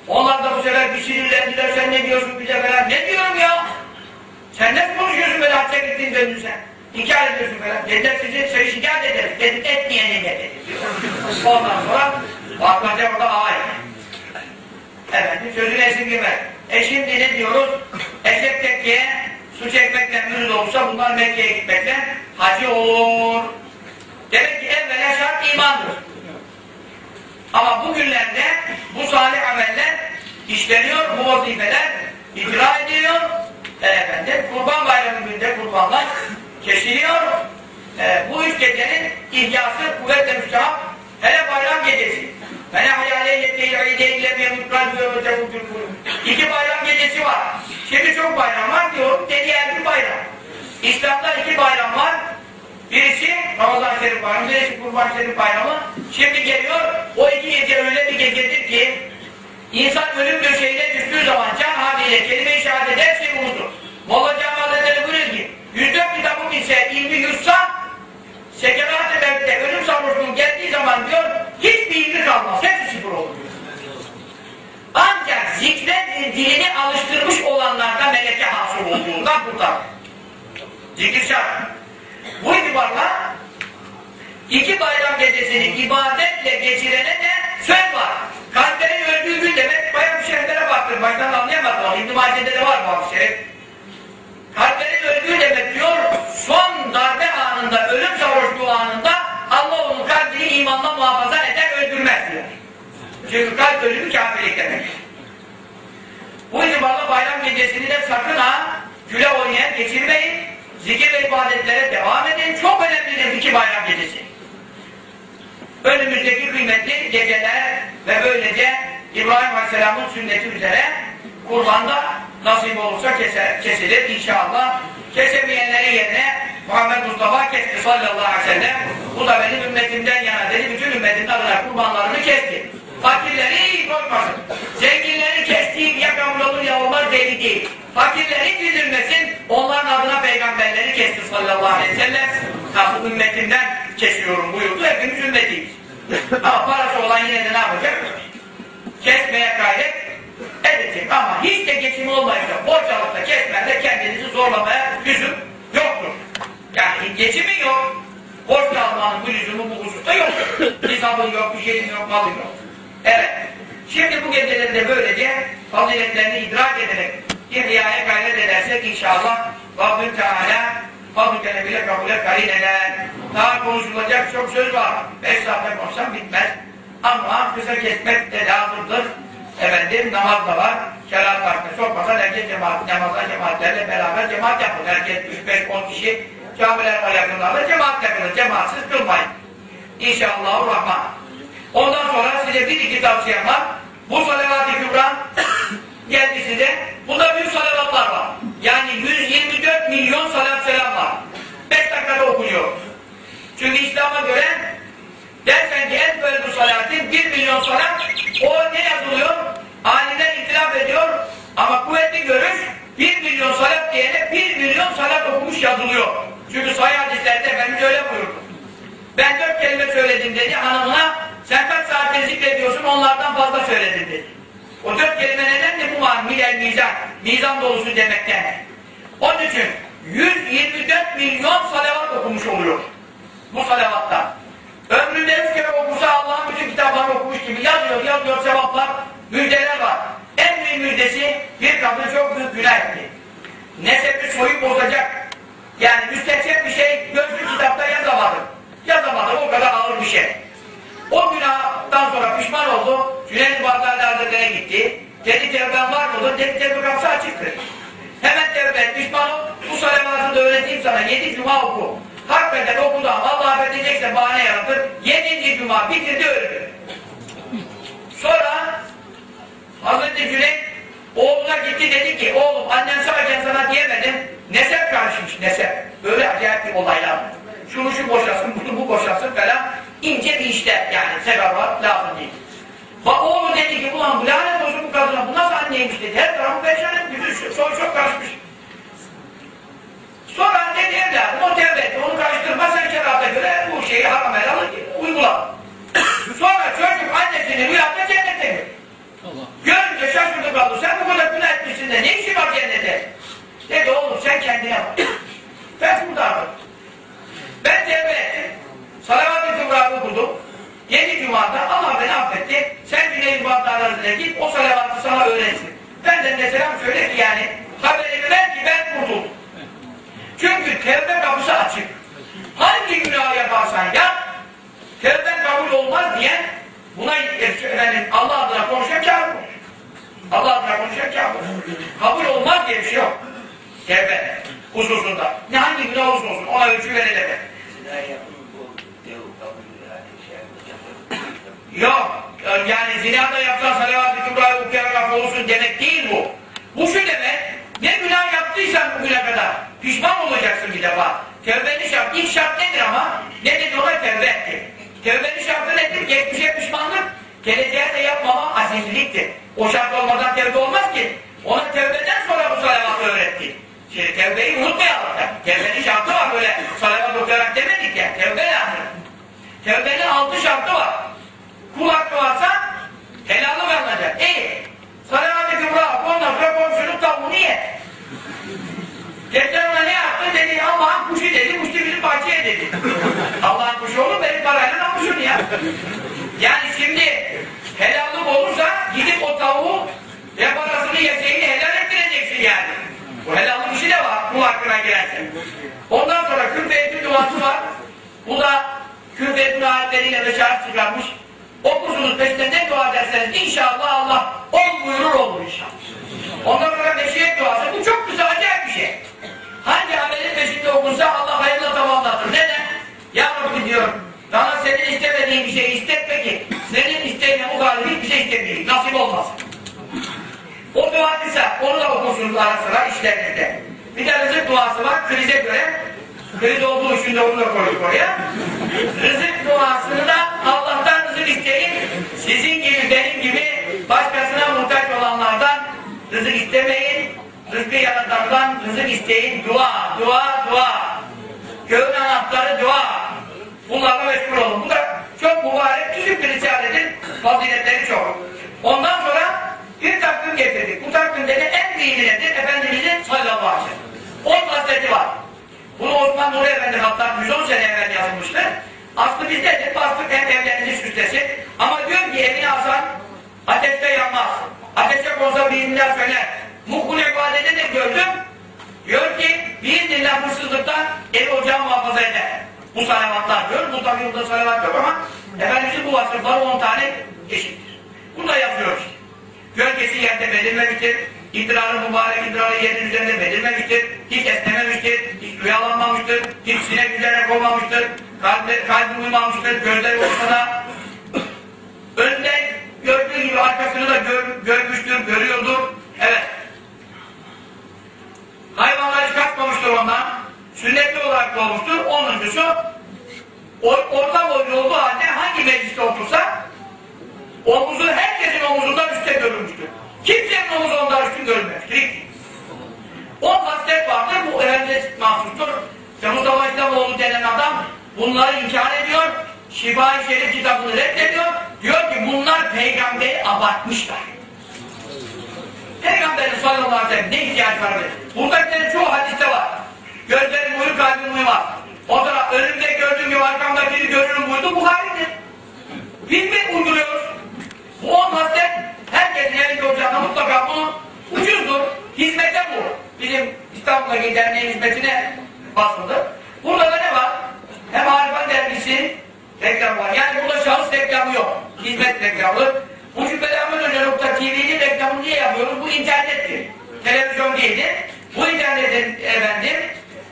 S1: Onlar da bu sefer bir sinirlendiler. Sen ne diyorsun bize falan. Ne diyorum ya? Sen ne konuşuyorsun böyle hapse gittin döndün? İnkar ediyorsun falan. Dediler sizi seni şikayet ederiz. Dedim etmeyeni de dedi. Ondan sonra Bakmaca burada ağır. Efendim sözünü esirgeme. E şimdi ne diyoruz? Eşek tekkiye su çekmekten mürüz olursa bunlar Mekke'ye gitmekten hacı olur. Demek ki evvela şart imandır. Ama bugünlerde bu salih ameller işleniyor, bu vazifeler icra ediliyor. E, efendim, kurban bayramı günde kurbanlar kesiliyor. E, bu üç gecenin ihyası kuvvetle müstahap. Hele bayram gecesi. İki bayram gecesi var. Şimdi çok bayram var diyorum. Dedi bir bayram. İslam'da iki bayram var. Birisi Ramazan Şerif Bayramı, birisi Kurban Şerif Bayramı. Şimdi geliyor, o iki gece öyle bir gecedir ki insan ölüm döşeğine düştüğü zaman can haliyle kelime-i şehadet her şey unutur. Molla Can Hazretleri buyuruyor ki 104 kitabı bilse, ilmi yutsa sekerat-ı mevte, ölüm sarhoşluğu geldiği zaman diyor hiçbir ilmi kalmaz, hepsi sıfır olur diyor. Ancak zikre dilini alıştırmış olanlarda meleke hasıl olduğundan kurtarır. Zikir şart. Bu itibarla iki bayram gecesini ibadetle geçirene de söz var. Kalplerin öldüğü gün demek bayağı bir şeriflere baktım. Baştan anlayamadım. İbn-i Mace'de de var bu şerif. Kalplerin öldüğü demek diyor, son darbe anında, ölüm sarhoşluğu anında Allah onun kalbini imanla muhafaza eder, öldürmez diyor. Çünkü kalp ölümü kafirlik demek. Bu itibarla bayram gecesini de sakın ha güle oynayan geçirmeyin. Zikir ve ibadetlere devam edin. Çok önemlidir iki bayram gecesi. Önümüzdeki kıymetli geceler ve böylece İbrahim Aleyhisselam'ın sünneti üzere kurbanda nasip olursa keser, kesilir inşallah. Kesemeyenlerin yerine Muhammed Mustafa kesti sallallahu aleyhi ve sellem. Bu da benim ümmetimden yana dedi. Bütün ümmetin adına kurbanlarını kesti. Fakirleri korkmasın. Zenginleri kestiğim ya kabul olur ya olmaz belli değil. Fakirleri bildirmesin. Onların adına peygamberleri kesti sallallahu aleyhi ve sellem. Nasıl ümmetimden kesiyorum buyurdu. Hepimiz ümmetiyiz. Ama parası olan yine de ne yapacak? Kesmeye gayret edecek. Ama hiç de geçimi olmayacak. Borç alıp da kesmende kendinizi zorlamaya lüzum yoktur. Yani geçimin yok. Borç almanın bu lüzumu bu hususta yok. Hesabın yok, bir şeyin yok, malın yok. Evet. Şimdi bu gecelerde böylece faziletlerini idrak ederek ihyaya gayret edersek inşallah Rabbim Teala fazl-ı bile kabule karin eder. Daha konuşulacak çok söz var. Beş saatte konuşsam bitmez. Ama kısa kesmek de lazımdır. Efendim namaz da var. Şerat farklı sokmasan herkes cemaat, namaza cemaatlerle beraber cemaat yapın. Herkes 3-5-10 kişi camiler var yakınlarda cemaat yapılır. Cemaatsiz kılmayın. İnşallahurrahman. Ondan sonra size bir iki tavsiyem var. Bu salavat-ı geldi size. Bunda büyük salavatlar var. Yani 124 milyon salat selam var. 5 dakikada okunuyor. Çünkü İslam'a göre dersen ki en böyle bu salatin 1 milyon salat o ne yazılıyor? Alimler itiraf ediyor ama kuvvetli görüş 1 milyon salat diyene 1 milyon salat okumuş yazılıyor. Çünkü sahih hadislerde Efendimiz öyle buyurdu. Ben dört kelime söyledim dedi hanımına sen kaç saattir zikrediyorsun onlardan fazla söyledin dedi. O dört kelime neden de bu var? Milel mizan. Mizan dolusu demekten. Onun için 124 milyon salavat okumuş oluyor. Bu salavatta. Ömründe üç kere okusa Allah'ın bütün kitaplarını okumuş gibi yazıyor, yazıyor sevaplar, müjdeler var. En büyük müjdesi bir kadın çok büyük günah etti. Nesebi soyu bozacak. Yani müstehcen bir şey gözlü kitapta yazamadım. Yazamadım o kadar ağır bir şey. O günahtan sonra pişman oldu. Cüneyt Bağdadi Hazretleri'ne gitti. Dedi tevben var mıdır? Dedi tevbe kapısı açıktır. Hemen tevbe et, pişman ol. Bu salavatını da öğreteyim sana. Yedi cuma oku. Hakikaten okudu ama Allah affedecekse bahane yaratır. Yedinci cuma bitirdi öldü. Sonra Hazreti Cüneyt oğluna gitti dedi ki oğlum annen sağken sana diyemedim. Nesep karışmış nesep. Böyle acayip bir olaylar. Şunu şu boşasın, bunu bu boşasın falan. İnce bir işte yani sebep var lazım değil. Bak oğlu dedi ki ulan bu lanet olsun bu kadına bu nasıl anneymiş dedi. Her tarafı perişan etmiş. Soy çok karışmış. Sonra dedi evladım o tevbe etti. Onu karıştırma sen şerata göre bu şeyi haram helal uygula. Sonra çocuk annesini rüyada cennete gördü. Görünce şaşırdı kaldı. Sen bu kadar günah etmişsin de ne işin var cennete? Dedi oğlum sen kendine bak. Ben burada Ben tevbe ettim. Salavat-ı Kübra'yı okudum. Yedi Cuma'da Allah beni affetti. Sen Cüneyt Bağdadi'ne git o salavatı sana öğretsin. Ben de selam söyle ki yani haberimi ver ki ben kurtuldum. Çünkü tevbe kapısı açık. Hangi günah yaparsan yap, tevbe kabul olmaz diye buna efendim, Allah adına konuşan kâfir. Allah adına konuşan kâfir. Kabul olmaz diye bir şey yok. Tevbe hususunda. Ne hangi günah olursa olsun ona ölçü verilemez. Yok. Yani zina da yapsan salavat-ı kübra'yı okuyarak affolursun demek değil bu. Bu şu demek, ne günah yaptıysan bugüne kadar pişman olacaksın bir defa. Tevbenin şartı, ilk şart nedir ama? Ne dedi ona tevbe etti. Tevbenin şartı nedir? Geçmişe pişmanlık, geleceğe de yapmama azizliktir. O şart olmadan tevbe olmaz ki. Ona tevbeden sonra bu salavatı öğretti. Şimdi tevbeyi unutmayalım. Tevbenin şartı var böyle salavat okuyarak demedik ya. Tevbe lazım. Tevbenin altı şartı var. Kul hakkı varsa helalı alınacak. İyi. Salavat-ı kübra. Ondan sonra komşunun tavuğunu ye. Geçen ona ne yaptı dedi Allah'ın kuşu dedi. Kuşu bizim bahçeye dedi. Allah'ın kuşu olur benim parayla namusun ya. Yani şimdi helallık olursa gidip o tavuğu ve parasını yeseyini helal ettireceksin yani. Bu helallık işi de var bu hakkına girerse. Ondan sonra külfeyetli duası var. Bu da külfeyetli ayetleriyle beşaret çıkarmış. Okursunuz peşinde dua ederseniz inşallah Allah ol buyurur olur inşallah. Ondan sonra meşiyet duası. Bu çok güzel acayip bir şey. Hangi amelin peşinde okunsa Allah hayırla tamamlatır. Neden? Ya Rabbi diyor. Bana senin istemediğin bir şey istetme ki senin isteğine muhalif hiçbir şey istemeyeyim. Nasip olmasın. O dua kısa. Onu da okursunuz ara sıra işlerinizde. Bir de rızık duası var. Krize göre kriz olduğu için de onu da koyduk oraya. Rızık duasını da Allah'tan rızık isteyin. Sizin gibi benim gibi başkasına muhtaç olanlardan rızık istemeyin. Rızkı yaratandan rızık isteyin. Dua, dua, dua. Göğün anahtarı dua. Bunlarla meşgul olun. Bu da çok mübarek, küçük bir risaretin faziletleri çok. Ondan sonra bir takvim getirdik. Bu takvimde de en büyüğü nedir? Efendimizin sallallahu aleyhi ve sellem. 10 hasreti var. Bunu Osman Nuri Efendi hatta 110 sene evvel yazılmıştır. Aslı bizdedir. Bastık hem evlerinizi süslesin. Ama diyor ki evini alsan ateşte yanmaz. Ateşte konsa biiznillah söner. Muhkul ibadede de gördüm. Diyor ki biiznillah hırsızlıktan evi ocağı muhafaza eder. Bu salavatlar diyor. Bu tabi burada salavat yok ama Efendimizin bu vasıfları 10 tane eşittir. Bunu da yapıyoruz. Gölgesi yerde belirmemiştir. İdrarı mübarek idrarı yerin üzerinde belirmemiştir. Hiç esnememiştir. Hiç rüyalanmamıştır. Hiç sinek üzerine konmamıştır. Kalbi, kalbi uymamıştır. Gözleri ortada. Önden gördüğü gibi arkasını da gör, görmüştür, görüyordur. Evet. Hayvanlar hiç kaçmamıştır ondan. Sünnetli olarak doğmuştur. Onuncusu or, orta boylu olduğu halde hangi mecliste otursa omuzu herkesin omuzundan üstte görülmüştür. Kimsenin omuzu ondan üstün görülmemiştir. O hasret vardır, bu Efendimiz mahsustur. İşte Mustafa İslamoğlu denen adam bunları inkar ediyor, Şifa-i Şerif kitabını reddediyor. Diyor ki bunlar peygamberi abartmışlar. Peygamberin sallallahu aleyhi ve sellem ne ihtiyaç var? Buradakilerin çoğu hadiste var. Gözlerim uyur, kalbim uyumaz. O zaman önümde gördüğüm gibi arkamdakini görürüm buydu, Buhari'dir. Biz mi uyduruyoruz? Bu hasret herkesin elinde olacağına mutlaka bunu ucuzdur. Hizmete bu. Bizim İstanbul'daki derneğin hizmetine basıldı. Burada da ne var? Hem Harika dergisi reklam var. Yani burada şahıs reklamı yok. Hizmet reklamı. Bu Cübbeli.tv'nin reklamını niye yapıyoruz? Bu internettir. Televizyon değildir. Bu internetin efendim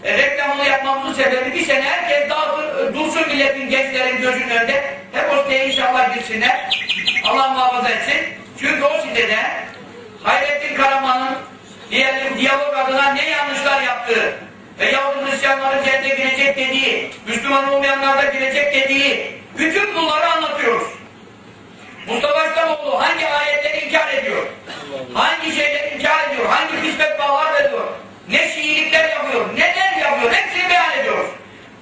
S1: e, reklamını yapmamızın sebebi bir sene herkes dağılır, dursun milletin gençlerin gözünün önünde. Hep o siteye inşallah girsinler. Allah muhafaza etsin. Çünkü o sitede Hayrettin Karaman'ın diyelim diyalog adına ne yanlışlar yaptığı ve Yahudi Hristiyanların cennete girecek dediği, Müslüman olmayanlar da girecek dediği bütün bunları anlatıyoruz. Mustafa İslamoğlu hangi ayetleri inkar ediyor? Hangi şeyleri inkar ediyor? Hangi kısmet bağlar veriyor? Ne şiilikler yapıyor? Neler yapıyor? Hepsini beyan ediyoruz.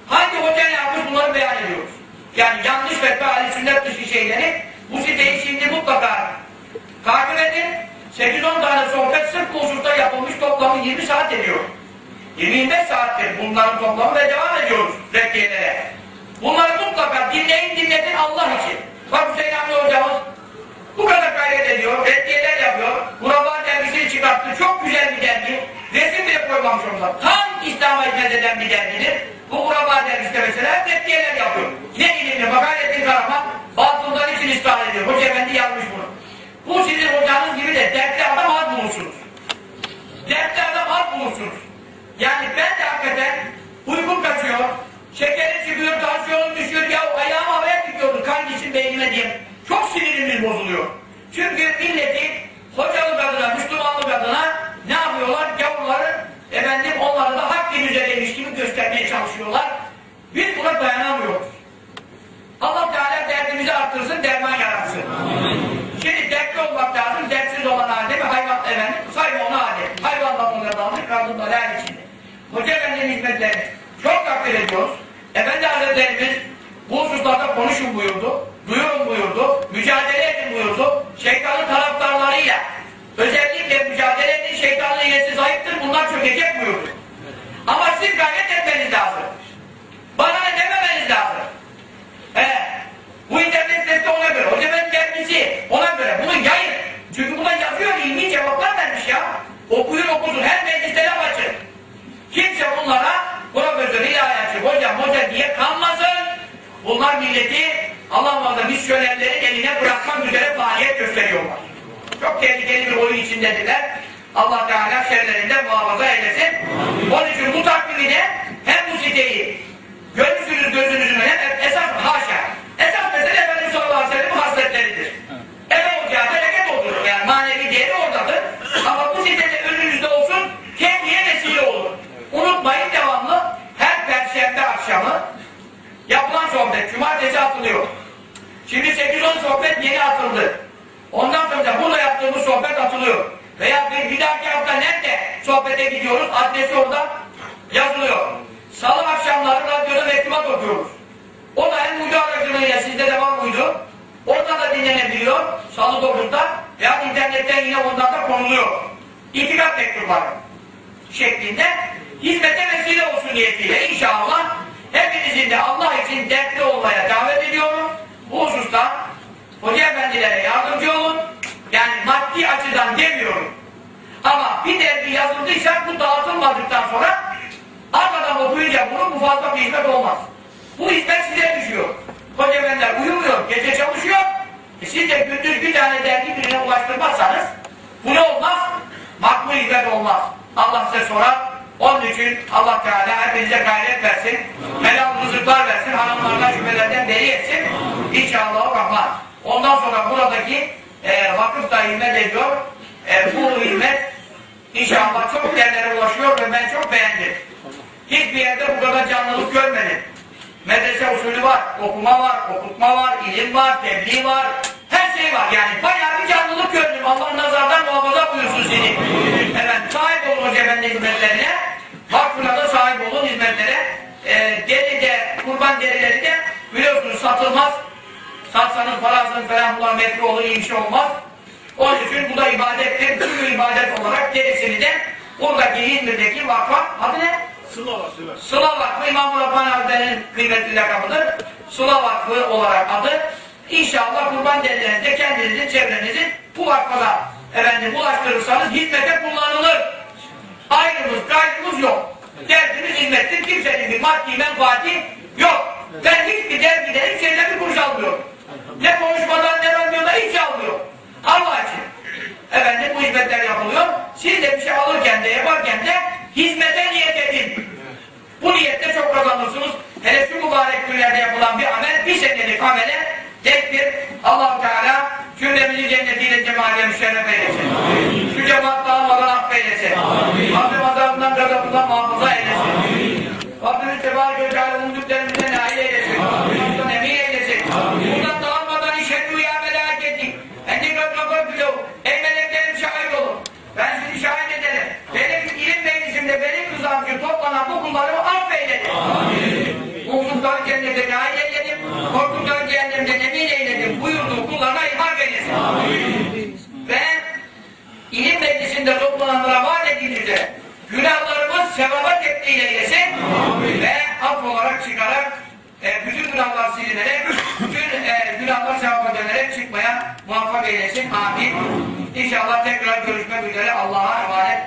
S1: Hangi hoca ne yapmış bunları beyan ediyoruz. Yani yanlış fetva ali sünnet dışı şeyleri bu siteyi şimdi mutlaka takip edin. 8-10 tane sohbet sırf bu yapılmış toplamı 20 saat ediyor. 25 saattir bunların toplamı ve devam ediyoruz reddiyelere. Bunları mutlaka dinleyin dinletin Allah için. Bak Hüseyin Hamdi hocamız bu kadar gayret ediyor, reddiyeler yapıyor. Kuraba dergisini çıkarttı. Çok güzel bir dergi. Resim bile koymamış onlar. Tam İslam'a hizmet eden bir dergidir. Bu Kuraba dergisi mesela tepkiyeler yapıyor. Ne ilimli bak Hayrettin Karaman batıldan için ısrar ediyor. Hoca Efendi yazmış bunu. Bu sizin hocanız gibi de dertli adam az bulursunuz. Dertli adam az bulursunuz. Yani ben de hakikaten uykum kaçıyor, şekeri çıkıyor, tansiyonum düşüyor, ya ayağım havaya gidiyordu kan gitsin beynime diye. Çok sinirimiz bozuluyor. Çünkü milleti hocalık adına, Müslümanlık adına ne yapıyorlar? Gavurları, efendim onları da hak din üzereymiş gibi göstermeye çalışıyorlar. Biz buna dayanamıyoruz. Allah Teala derdimizi arttırsın, derman yaratsın. Şimdi dertli olmak lazım, dertsiz olan halde mi hayvan efendim, sayma onu halde. Hayvanla bunları alır, kaldım dalal içinde. Hoca Efendi'nin hizmetlerini çok takdir ediyoruz. Efendi Hazretlerimiz bu hususlarda konuşun buyurdu, duyurun buyurdu, mücadele edin buyurdu. Şeytanın taraftarlarıyla özellikle mücadele edin, şeytanın iyisi zayıftır, bunlar çökecek buyurdu. Ama siz gayret etmeniz lazım. Bana dememeniz lazım. He. Bu internet sitesi ona göre. Hoca ben kendisi ona göre. Bunu yayın. Çünkü buna yazıyor ilmi cevaplar vermiş ya. Okuyun okusun. Her mecliste laf açın. Kimse bunlara profesör, ilahiyatçı, hocam, hoca diye kalmasın. Bunlar milleti Allah muhafaza misyonerlerin eline bırakmak üzere faaliyet gösteriyorlar. Çok tehlikeli bir oyun içindedirler. Allah Teala şerlerinden muhafaza eylesin. Onun için bu takvimi de hem bu siteyi görmüşsünüz gözünüzün önüne esas haşa. Esas mesele Efendimiz sallallahu aleyhi ve sellem hasretleridir. Eve ocağı bereket olur. Yani manevi değeri oradadır. Ama bu sitede önünüzde olsun kendiye vesile olur. Unutmayın devamlı her perşembe akşamı yapılan sohbet, cumartesi atılıyor. Şimdi 8-10 sohbet yeni atıldı. Ondan sonra da burada yaptığımız sohbet atılıyor. Veya bir, bir dahaki hafta nerede sohbete gidiyoruz, adresi orada yazılıyor. Salı akşamları radyoda mektubat okuyoruz. O da hem uydu aracılığıyla sizde de var uydu. Orada da dinlenebiliyor. Salı 9'da. Veya internetten yine ondan da konuluyor. İtikat mektupları şeklinde hizmete vesile olsun niyetiyle inşallah hepinizin de Allah için dertli olmaya davet ediyorum. Bu hususta hoca efendilere yardımcı olun. Yani maddi açıdan demiyorum. Ama bir dergi yazıldıysa bu dağıtılmadıktan sonra arkadan okuyunca bunu bu fazla bir hizmet olmaz. Bu hizmet size düşüyor. Hoca efendiler uyumuyor, gece çalışıyor. E siz de gündüz bir tane dergi birine ulaştırmazsanız bu ne olmaz? Makbul hizmet olmaz. Allah size sorar. Onun için Allah Teala hepinize gayret versin. Helal rızıklar versin. Hanımlardan şüphelerden beri etsin. İnşallah Rahman. Ondan sonra buradaki e, vakıf da hizmet ediyor. E, bu hizmet inşallah çok yerlere ulaşıyor ve ben çok beğendim. Hiçbir yerde bu kadar canlılık görmedim. Medrese usulü var, okuma var, okutma var, ilim var, tebliğ var, her şey var. Yani bayağı bir canlılık gördüm. Allah nazardan muhafaza buyursun seni. Evet, sahip olun hoca efendi hizmetlerine. Vakfına sahip olun hizmetlere. Ee, deri de, kurban derileri de biliyorsunuz satılmaz. Satsanız parasını falan bunlar metro olur, iyi bir şey olmaz. Onun için bu da ibadettir. Tüm ibadet olarak derisini de buradaki İzmir'deki vakfa, adı ne?
S2: Sıla var. Sıla.
S1: Vakfı İmam Rabbani Hazretleri'nin kıymetli lakabıdır. Sıla Vakfı olarak adı. İnşallah kurban derilerinde kendinizin, çevrenizi bu vakfada efendim ulaştırırsanız hizmete kullanılır. Ayrımız, gayrımız yok. Derdimiz hizmettir. Kimsenin bir maddi menfaati yok. Ben hiçbir dergide hiç şeyden bir kuruş almıyorum. Ne konuşmadan ne radyoda hiç almıyorum. Allah için. Efendim bu hizmetler yapılıyor. Siz de bir şey alırken de yaparken de hizmete niyet edin. Bu niyette çok kazanırsınız. Hele şu mübarek günlerde yapılan bir amel, bir senelik amele tekdir. allah Teala cümlemizi cennetiyle cemaaliye müşerref eylesin. Şu cemaat dağılmadan affeylesin. Rabbim azabından gazabından muhafaza eylesin. Rabbimiz tebarek ve teala kullarımı affeyledim. Umdukları cennete nail eyledim. Korktukları cehennemden emin eyledim. Buyurduğu kullarına ihbar eylesin. Ve ilim meclisinde toplananlara vaat üzere günahlarımız sevaba tebdil eylesin ve af olarak çıkarak e, bütün günahlar silinerek bütün e, günahlar sevaba dönerek çıkmaya muvaffak eylesin. Amin. İnşallah tekrar görüşmek üzere Allah'a emanet